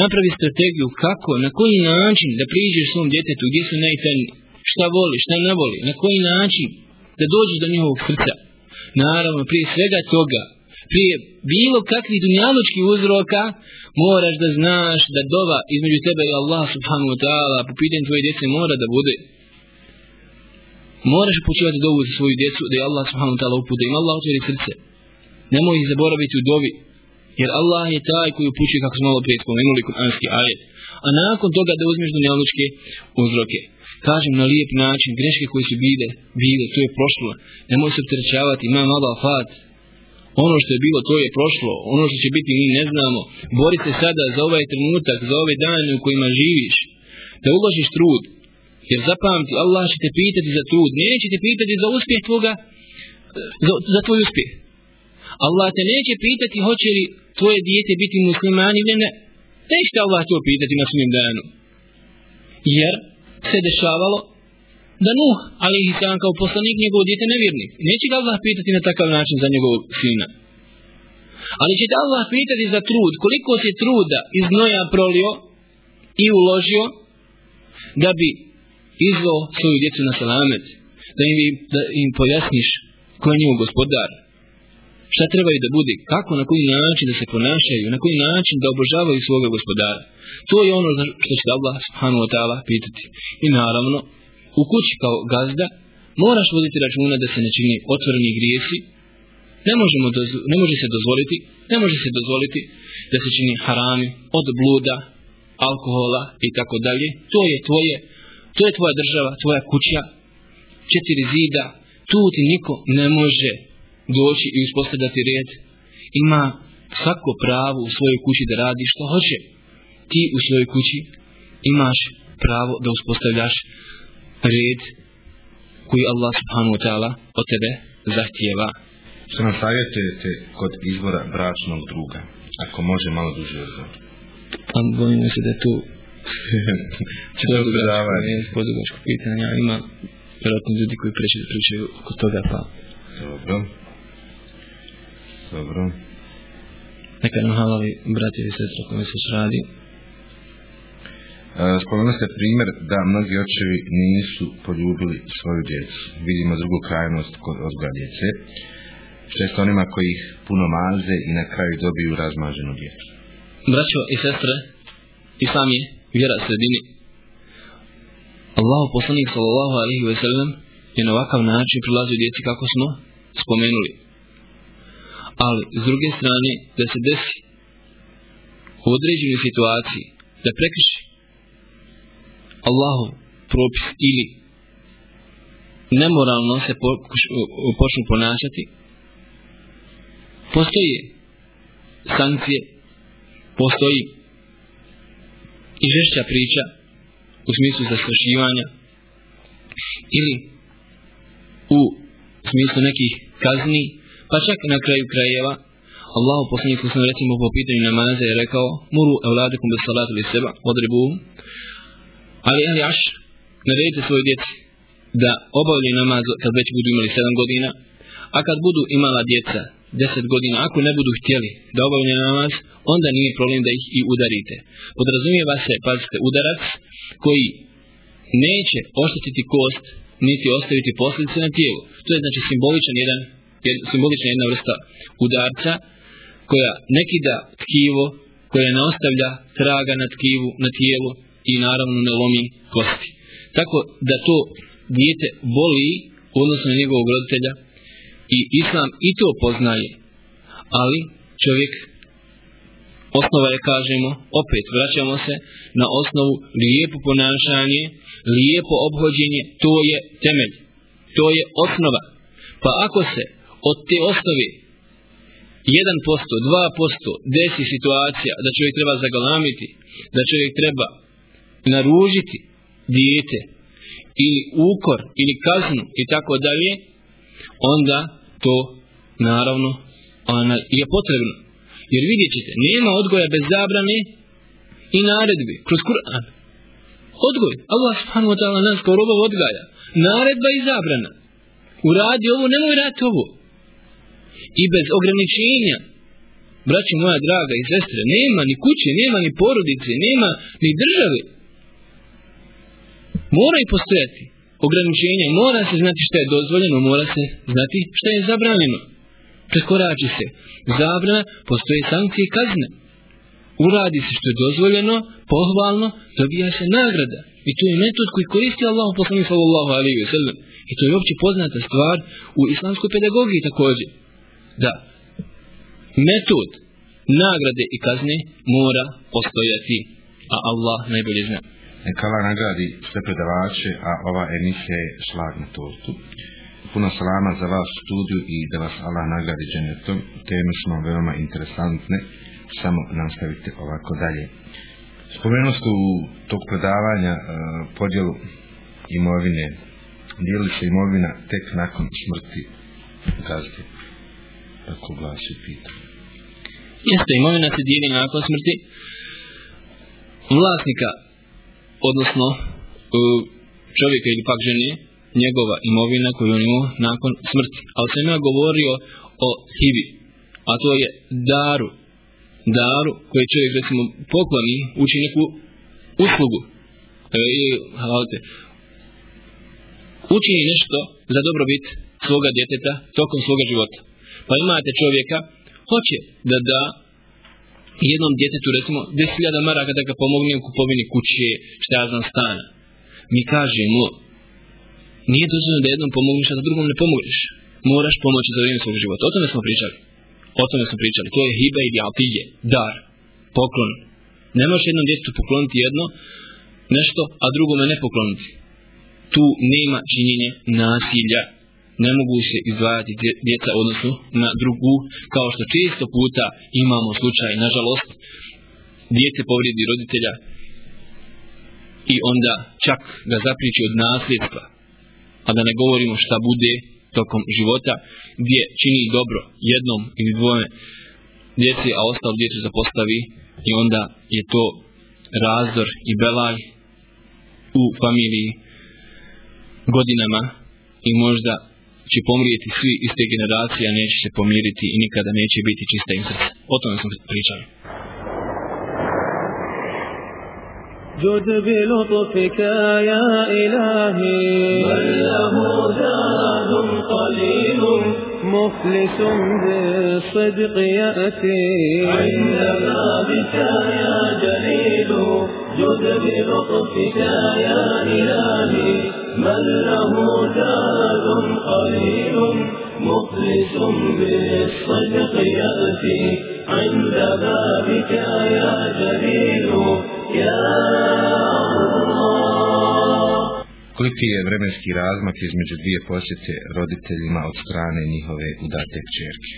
Napravi strategiju kako, na koji način da priđeš svom djetetu gdje su najtanji, šta voli, šta ne voli, na koji način da dođeš do njihovog srca. Naravno, prije svega toga, prije bilo kakvih dunjaločkih uzroka, moraš da znaš da dova između tebe i Allah subhanahu wa ta'ala po pitanju tvoje djece mora da bude. Moraš počivati dovu za svoju djecu da je Allah subhanahu wa ta'ala upute, im Allah otvori srce nemoj ih zaboraviti u dovi, jer Allah je taj koji upućuje kako smo malo prije spomenuli kuranski ajet. A nakon toga da uzmeš dunjalučke uzroke. Kažem na lijep način, greške koje su bile, bile, to je prošlo. Nemoj se opterećavati, ima malo afat. Ono što je bilo, to je prošlo. Ono što će biti, mi ne znamo. Bori se sada za ovaj trenutak, za ovaj ove dane u kojima živiš. Da uložiš trud. Jer zapamti, Allah će te pitati za trud. Neće te pitati za uspjeh tvoga, za, za tvoj uspjeh. Allah te neće pitati hoće li tvoje dijete biti musliman ili ne. Neće Allah to pitati na svim danu. Jer se dešavalo da Nuh, ali i sam kao poslanik njegov dite nevjernik. Neće ga Allah pitati na takav način za njegovog sina. Ali će te Allah pitati za trud, koliko se truda iz noja prolio i uložio da bi izvao svoju djecu na salamet, da im, da im pojasniš ko je njegov gospodar šta trebaju da bude, kako, na koji način da se ponašaju, na koji način da obožavaju svoga gospodara. To je ono što će Allah subhanahu wa ta'ala pitati. I naravno, u kući kao gazda, moraš voditi računa da se ne čini otvoreni grijesi, ne, možemo dozvo, ne može se dozvoliti, ne može se dozvoliti da se čini harami od bluda, alkohola i tako dalje. To je tvoje, to je tvoja država, tvoja kuća, četiri zida, tu ti niko ne može doći i uspostavljati red. Ima svako pravo u svojoj kući da radi što hoće. Ti u svojoj kući imaš pravo da uspostavljaš red koji Allah subhanahu wa ta'ala od tebe zahtijeva. Što nam savjetujete kod izbora bračnog druga? Ako može malo duže odgovor. Pa bojim se da tu Če to zadavanje? podugačko pitanje, a ima vjerojatno ljudi koji preće da pričaju oko toga, pa Dobro. Dobro. neka nam halali brati i sestre kome se radi. E, spomenuli ste primjer da mnogi očevi nisu poljubili svoju djecu. Vidimo drugu krajnost kod odgoja djece. Često onima koji ih puno maze i na kraju dobiju razmaženu djecu. Braćo i sestre, Islam je vjera sredini. Allahu poslanik sallallahu alaihi ve sellem je na ovakav način prilazio djeci kako smo spomenuli. Ali, s druge strane, da se desi u određenoj situaciji da prekriši Allahu propis ili nemoralno se pokuš, počnu ponašati, postoje sankcije, postoji i žešća priča u smislu zastrašivanja ili u smislu nekih kazni, pa čak na kraju krajeva Allahu poslanik sam recimo po pitanju namaza je rekao muru evladikum bis salatu li seba odribu ali ali aš naredite svoje djeci da obavljaju namaz kad već budu imali 7 godina a kad budu imala djeca 10 godina ako ne budu htjeli da obavljaju namaz onda nije problem da ih i udarite. Podrazumijeva se pazite udarac koji neće oštetiti kost niti ostaviti posljedice na tijelu. To je znači simboličan jedan simbolična jedna vrsta udarca koja nekida tkivo, koja ne ostavlja traga na tkivu, na tijelu i naravno ne lomi kosti. Tako da to dijete boli odnosno na njegovog roditelja i islam i to poznaje. Ali čovjek osnova je kažemo, opet vraćamo se na osnovu lijepo ponašanje, lijepo obhođenje, to je temelj. To je osnova. Pa ako se od te osnove 1%, 2% desi situacija da čovjek treba zagalamiti, da čovjek treba naružiti dijete ili ukor ili kaznu i tako dalje, onda to naravno ona je potrebno. Jer vidjet ćete, nema odgoja bez zabrane i naredbi kroz Kur'an. Odgoj, Allah subhanahu wa ta'ala nas kao robov odgaja. Naredba i zabrana. Uradi ovo, nemoj raditi ovo i bez ograničenja. Braći moja draga i sestre, nema ni kuće, nema ni porodice, nema ni države. Mora i postojati ograničenja, mora se znati šta je dozvoljeno, mora se znati šta je zabranjeno. Prekorači se zabrana, postoje sankcije i kazne. Uradi se što je dozvoljeno, pohvalno, dobija se nagrada. I to je metod koji koristi Allah poslanik sallallahu alaihi wa sallam. I to je uopće poznata stvar u islamskoj pedagogiji također da metod nagrade i kazne mora postojati, a Allah najbolje zna. Neka Allah nagradi sve predavače, a ova emisija je šlag na tortu. Puno salama za vas u studiju i da vas Allah nagradi dženetom. Teme smo veoma interesantne, samo nastavite ovako dalje. Spomenuo ste u tog predavanja e, podjelu imovine. Dijeli se imovina tek nakon smrti gazde tako glasi pitanje. Jeste, imovina se dijeli nakon smrti vlasnika, odnosno čovjeka ili pak žene, njegova imovina koju on imao nakon smrti. Ali sam ja govorio o hibi, a to je daru, daru koji čovjek recimo pokloni uči neku uslugu. E, I, halte, učini nešto za dobrobit svoga djeteta tokom svoga života Pa imate čovjeka, hoće da da jednom djetetu, recimo, 10.000 maraka da ga pomogne u kupovini kuće, šta ja znam, stana. Mi kažemo, nije dozvoljeno da jednom pomogneš, a da drugom ne pomogneš. Moraš pomoći za vrijeme svog života. O tome smo pričali. O tome smo pričali. To je hiba i altije, dar, poklon. Ne možeš jednom djetetu pokloniti jedno, nešto, a drugome ne pokloniti. Tu nema činjenja nasilja. Ne mogu se izdvajati djeca odnosno na drugu, kao što često puta imamo slučaj, nažalost, djece povrijedi roditelja i onda čak ga zapriči od nasljedstva, a da ne govorimo šta bude tokom života, gdje čini dobro jednom ili dvome djeci, a ostalo djecu zapostavi i onda je to razdor i belaj u familiji godinama i možda će pomrijeti svi iz te generacije, a neće se pomiriti i nikada neće biti čista im srca. O tome smo pričali. جد بلطفك يا إلهي من له زاد قليل مفلس بالصدق يأتي عند بابك يا جليل جد بلطفك يا إلهي من له زاد قليل مخلص بالصدق يأتي عند بابك يا جليل يا Koliki je vremenski razmak između dvije posjete roditeljima od strane njihove udate čerke?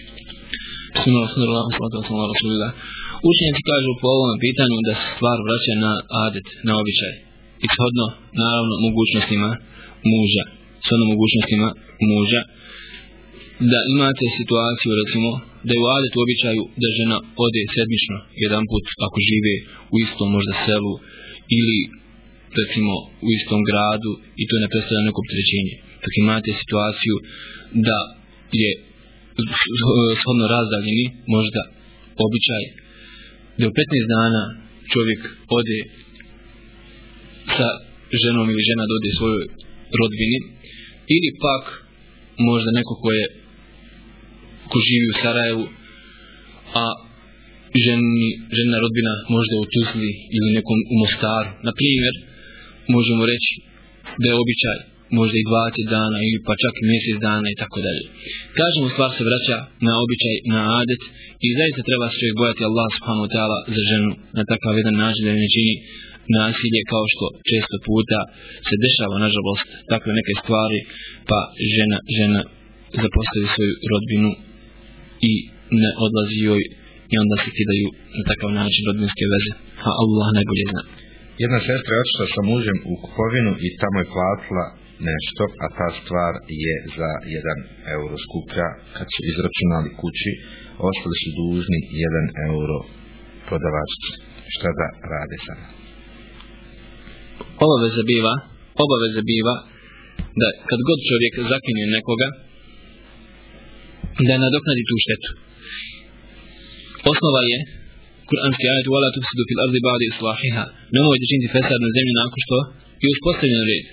Učenjaci kažu po ovom pitanju da se stvar vraća na adet, na običaj. Ishodno, naravno, mogućnostima muža. shodno mogućnostima muža. Da imate situaciju, recimo, da je u adetu običaju da žena ode sedmično jedan put ako žive u istom možda selu ili recimo u istom gradu i to ne predstavlja neko opterećenje. Dok imate situaciju da je shodno razdaljeni možda običaj da u 15 dana čovjek ode sa ženom ili žena da svojoj rodbini ili pak možda neko ko je ko živi u Sarajevu a ženi, žena rodbina možda u Tuzli ili nekom u Mostaru na primjer možemo reći da je običaj možda i 20 dana ili pa čak i mjesec dana i tako dalje. Kažemo stvar se vraća na običaj, na adet i zaista treba se čovjek bojati Allah subhanahu wa ta'ala za ženu na takav jedan način da ne čini nasilje kao što često puta se dešava nažalost takve neke stvari pa žena, žena zapostavi svoju rodbinu i ne odlazi joj i onda se kidaju na takav način rodbinske veze a Allah najbolje zna Jedna sestra je otišla sa mužem u kupovinu i tamo je platila nešto, a ta stvar je za 1 euro skuplja. Kad su izračunali kući, ostali su dužni 1 euro prodavačci. Šta da rade sada? Obaveza biva, obaveza biva da kad god čovjek zakinje nekoga, da nadoknadi tu štetu. Osnova je Kur'anski ajet wala tufsidu fil ardi ba'da islahiha. Nemojte činiti fesad na zemlji nakon što je uspostavljen red.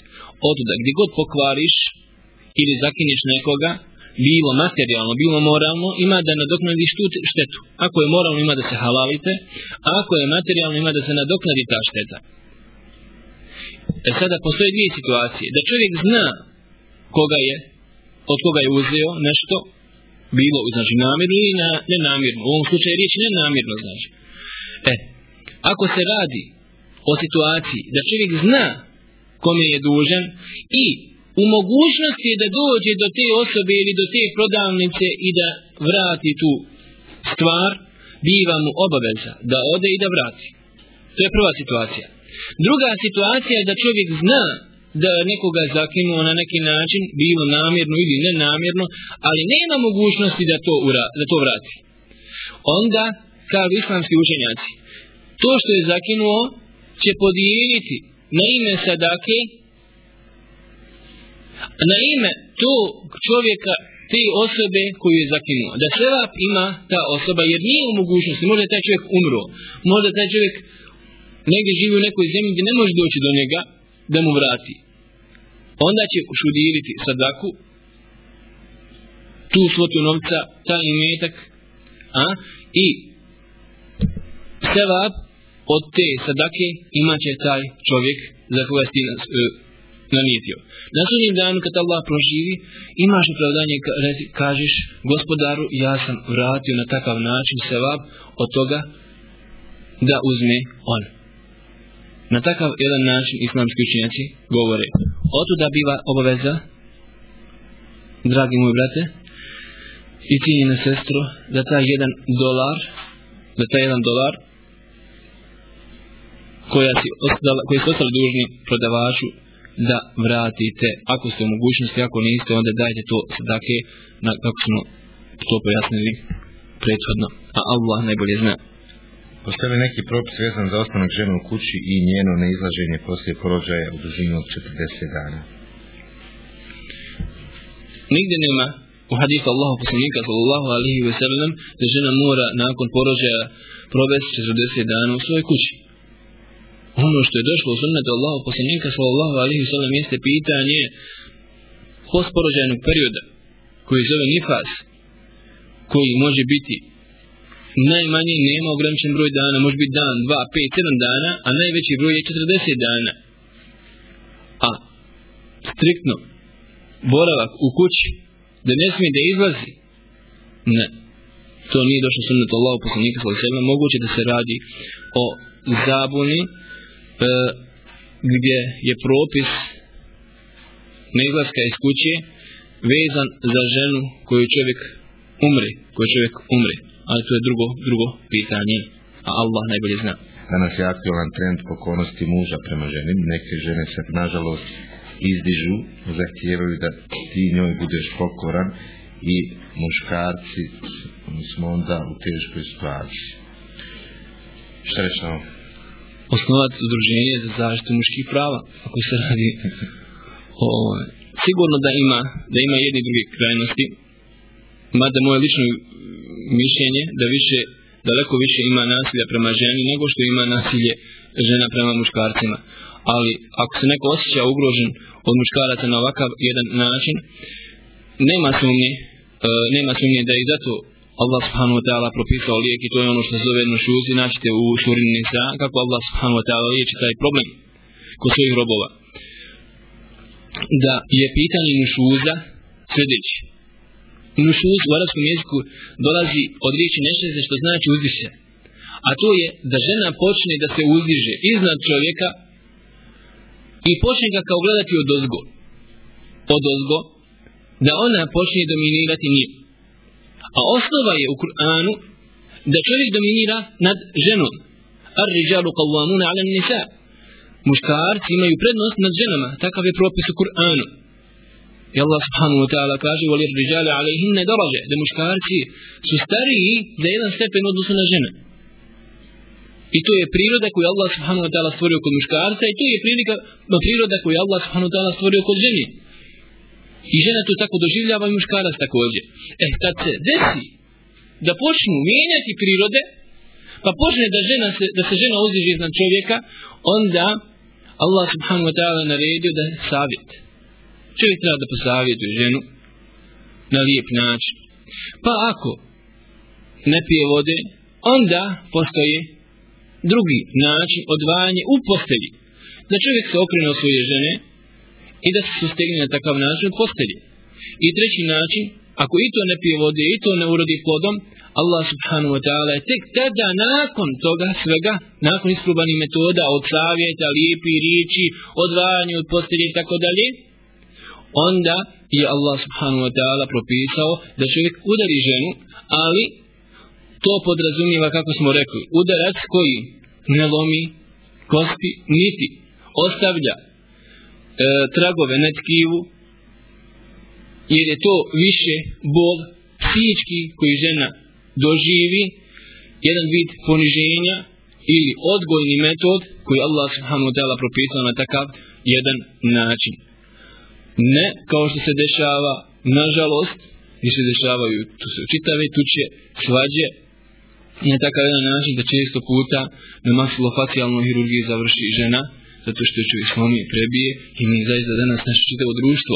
Otuda, gdje god pokvariš ili zakinješ nekoga, bilo materijalno, bilo moralno, ima da nadoknadiš tu štetu. Ako je moralno, ima da se halalite, a ako je materijalno, ima da se nadoknadi ta šteta. E sada postoje dvije situacije. Da čovjek zna koga je, od koga je uzeo nešto, bilo znači namjerno ili na, nenamjerno. U ovom slučaju riječ nenamjerno znači. E, ako se radi o situaciji da čovjek zna kome je dužan i u mogućnosti je da dođe do te osobe ili do te prodavnice i da vrati tu stvar, biva mu obaveza da ode i da vrati. To je prva situacija. Druga situacija je da čovjek zna da nekoga zakinuo na neki način, bilo namjerno ili nenamjerno, ali nema mogućnosti da to, ura, da to vrati. Onda, kažu islamski učenjaci, to što je zakinuo će podijeliti na ime sadake, na ime to čovjeka, te osobe koju je zakinuo. Da sevap ima ta osoba, jer nije u mogućnosti, možda je taj čovjek umro, možda taj čovjek negdje živi u nekoj zemlji gdje ne može doći do njega, da mu vrati. Onda će ušudiriti sadaku tu svotu novca, taj imetak, a, i sevap od te sadake imaće taj čovjek za koga si nas, e, nanijetio. Na sudnjem danu kad Allah proživi, imaš opravdanje kažeš gospodaru ja sam vratio na takav način sevap od toga da uzme on. Na takav jedan način islamski učenjaci govore. Oto da biva obaveza, dragi moji brate, i cijenjena sestro, da taj jedan dolar, da taj jedan dolar, koja si ostala, koji ste ostali dužni prodavaču, da vratite, ako ste u mogućnosti, ako niste, onda dajte to sadake, na, kako smo to pojasnili prethodno, a Allah najbolje zna. Postoje li neki propis vezan za ostanak žene u kući i njeno neizlaženje poslije porođaja u dužinu od 40 dana? Nigdje nema u hadisu Allahu poslanika sallallahu alaihi ve sellem da žena mora nakon porođaja provesti 40 dana u svojoj kući. Ono što je došlo u sunnetu Allahu poslanika sallallahu alaihi ve sellem jeste pitanje postporođajnog perioda koji zove nifas koji može biti najmanje nema ograničen broj dana, može biti dan, dva, pet, sedam dana, a najveći broj je 40 dana. A striktno boravak u kući da ne smije da izlazi ne to nije došlo sunnet Allahu poslanika sallallahu alejhi moguće da se radi o zabuni e, gdje je propis neizlaska iz kuće vezan za ženu koju čovjek umri koju čovjek umri ali to je drugo drugo pitanje a Allah najbolje zna Danas je aktualan trend pokornosti muža prema ženi. Neke žene se, nažalost, izdižu, zahtijevaju da ti njoj budeš pokoran i muškarci smo onda u teškoj situaciji. Šta reći na ovo? osnovati udruženje za zaštitu muških prava ako se radi o sigurno da ima da ima jedne i druge krajnosti mada moje lično mišljenje da više daleko više ima nasilja prema ženi nego što ima nasilje žena prema muškarcima. Ali ako se neko osjeća ugrožen od muškaraca na ovakav jedan način nema sumnje e, nema sumnje da i zato Allah subhanahu wa ta'ala propisao lijek i to je ono što se zove nušuzi naćete u suri Nisa kako Allah subhanahu wa ta'ala liječi taj problem kod svojih robova. Da je pitanje nušuza sljedeći nušuz u arabskom jeziku dolazi od riječi nešeze što znači uzdiše. A to je da žena počne da se uzdiže iznad čovjeka i počne ga kao gledati od ozgo. Od ozgo da ona počne dominirati njim. A osnova je u Kur'anu da čovjek dominira nad ženom. Ar rijalu qawwamuna 'ala an-nisa muškarci imaju prednost nad ženama takav je propis u Kur'anu i Allah subhanahu wa ta'ala kaže wali rijali 'alayhinna daraja da muškarci su stariji za jedan stepen odnosu na žene I to je priroda koju Allah subhanahu wa ta'ala stvorio kod muškarca i to je prilika, priroda koju Allah subhanahu wa ta'ala stvorio kod žene. I žena to tako doživljava i muškarac također. E, kad se desi da počnu mijenjati prirode, pa počne da, žena se, da se žena uzdiže iznad čovjeka, onda Allah subhanahu wa ta'ala naredio da je savjet. Čovjek treba da posavjetuje ženu na lijep način. Pa ako ne pije vode, onda postoji drugi način odvajanje u postelji. Da čovjek se okrene od svoje žene i da se sustegne na takav način od postelji. I treći način, ako i to ne pije vode i to ne urodi plodom, Allah subhanahu wa ta'ala je tek tada nakon toga svega, nakon isprobanih metoda od savjeta, lijepi riječi, odvajanje od postelji i tako dalje, onda je Allah subhanahu wa ta'ala propisao da čovjek udari ženu, ali to podrazumijeva kako smo rekli udarac koji ne lomi kosti niti ostavlja e, tragove na tkivu jer je to više bol psihički koji žena doživi jedan vid poniženja ili odgojni metod koji Allah subhanahu wa ta'ala propisao na takav jedan način ne kao što se dešava nažalost gdje se dešavaju tu se čitave tuče svađe i na takav jedan način da često puta na masilofacijalnoj hirurgiji završi žena zato što čovjek slomi prebije i mi zaista danas naše čitavo društvo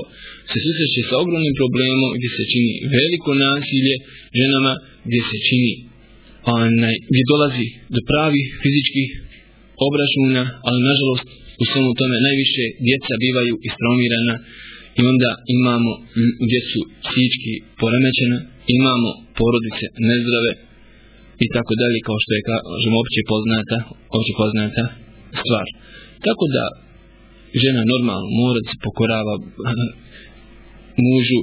se susreće sa ogromnim problemom gdje se čini veliko nasilje ženama, gdje se čini onaj, gdje dolazi do pravih fizičkih obračuna, ali nažalost u svemu tome najviše djeca bivaju istromirana i onda imamo gdje su psički poremećena, imamo porodice nezdrave i tako dalje kao što je kažemo opće poznata, opće poznata stvar. Tako da žena normalno mora da se pokorava mužu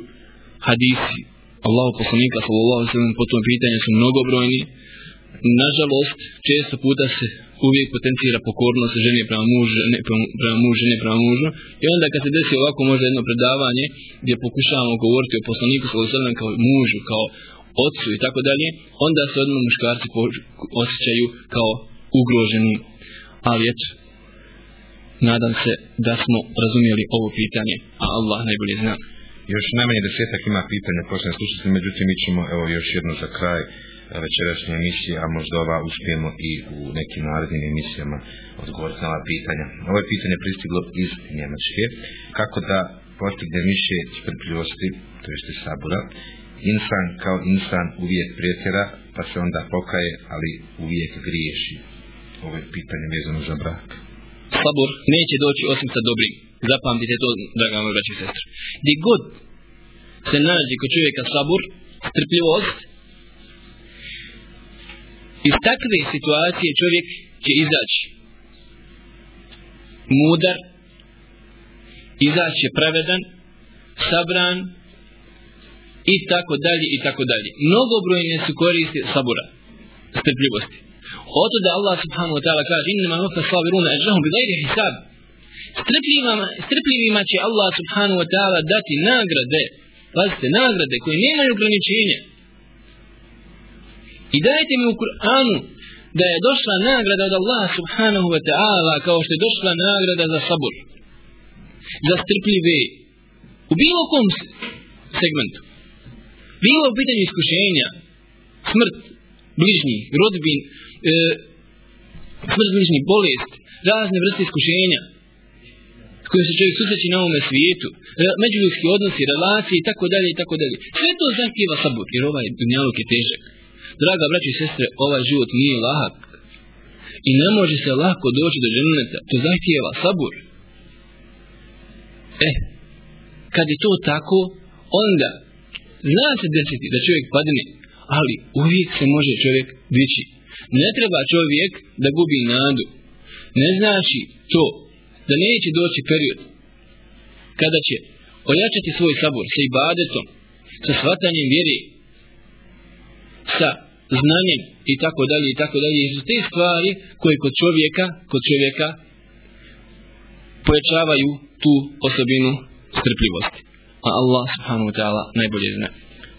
hadisi Allahu poslanika sallallahu alejhi ve sellem po tom pitanju su mnogobrojni. Nažalost, često puta se uvijek potencira pokornost žene prema mužu, ne prema mužu, žene prema mužu. I onda kad se desi ovako možda jedno predavanje gdje pokušavamo govoriti o poslaniku sallallahu kao mužu, kao ocu i tako dalje, onda se odmah muškarci osjećaju kao ugroženi. Ali eto, nadam se da smo razumijeli ovo pitanje, a Allah najbolje zna. Još najmanje desetak ima pitanja, posljedno slušati, međutim mi ćemo evo, još jedno za kraj večerašnje emisije, a možda ova uspijemo i u nekim narednim emisijama odgovoriti na ova pitanja. Ovo je pitanje pristiglo iz Njemačke. Kako da postigne više strpljivosti, to jeste sabura, insan kao insan uvijek prijetjera, pa se onda pokaje, ali uvijek griješi. Ovo je pitanje vezano za brak. Sabur neće doći osim sa dobrim. Zapamtite to, draga moja braća i sestra. Gdje god se nađe kod čovjeka sabur, strpljivost, iz takve situacije čovjek će izaći mudar, izaći pravedan, sabran, i tako dalje i tako dalje. Mnogobrojne su koristi sabura, strpljivosti. Oto da Allah subhanahu wa ta'ala kaže inna ma sabiruna ajrahum bi ghairi hisab. Strpljivima, strpljivima će Allah subhanahu wa ta'ala dati nagrade, pazite, nagrade koje nemaju ograničenja. I dajte mi u Kur'anu da je došla nagrada od Allaha subhanahu wa ta'ala kao što je došla nagrada za sabur. Za strpljive. U bilo kom segmentu bilo u pitanju iskušenja, smrt, bližnji, rodbin, e, smrt bližnji, bolest, razne vrste iskušenja, koje kojim se čovjek susreći na ovome svijetu, međuljudski odnosi, relacije i tako dalje i tako dalje. Sve to zahtjeva sabur, jer ovaj dunjaluk je težak. Draga braći i sestre, ovaj život nije lahak. I ne može se lako doći do dženeta. To zahtijeva sabur. Eh, kad je to tako, onda zna se desiti da čovjek padne, ali uvijek se može čovjek dići. Ne treba čovjek da gubi nadu. Ne znači to da neće doći period kada će ojačati svoj sabor sa ibadetom, sa shvatanjem vjeri, sa znanjem i tako dalje i tako dalje. Su te stvari koje kod čovjeka, kod čovjeka pojačavaju tu osobinu strpljivosti a Allah subhanahu wa ta'ala najbolje zna.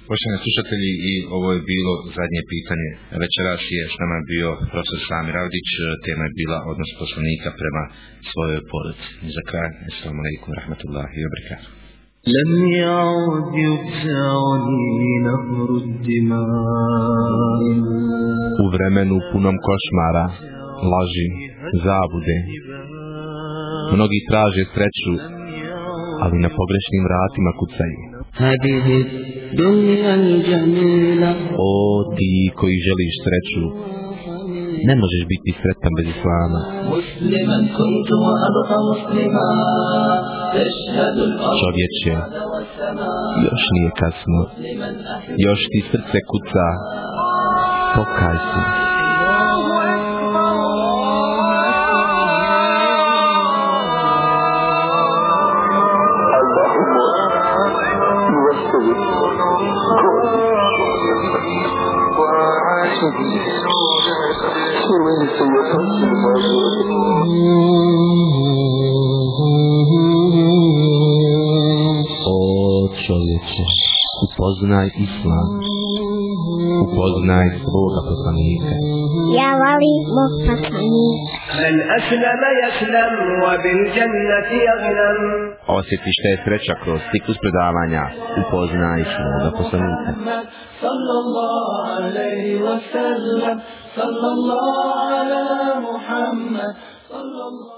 Poštovani slušatelji, i ovo je bilo zadnje pitanje. Večeras je s nama bio profesor Sami Ravdić, tema je bila odnos poslanika prema svojoj porodici. Za kraj, assalamu alaikum, rahmatullahi wa barakatuh. لم يعد يفزعني نهر الدماء U vremenu punom košmara, laži, zabude, mnogi traže sreću ali na pogrešnim vratima kucaju. O ti koji želiš sreću, ne možeš biti sretan bez islama. Čovječe, još nije kasno, još ti srce kuca, pokaj se. upoznaj islam, upoznaj svoga poslanika. Ja volim mog poslanika. من أسلم يسلم وبالجنة يغنم Osjeti šta je sreća kroz ciklus predavanja, upoznaj svoga poslanika. صلى الله عليه وسلم صلى الله على محمد. صلى الله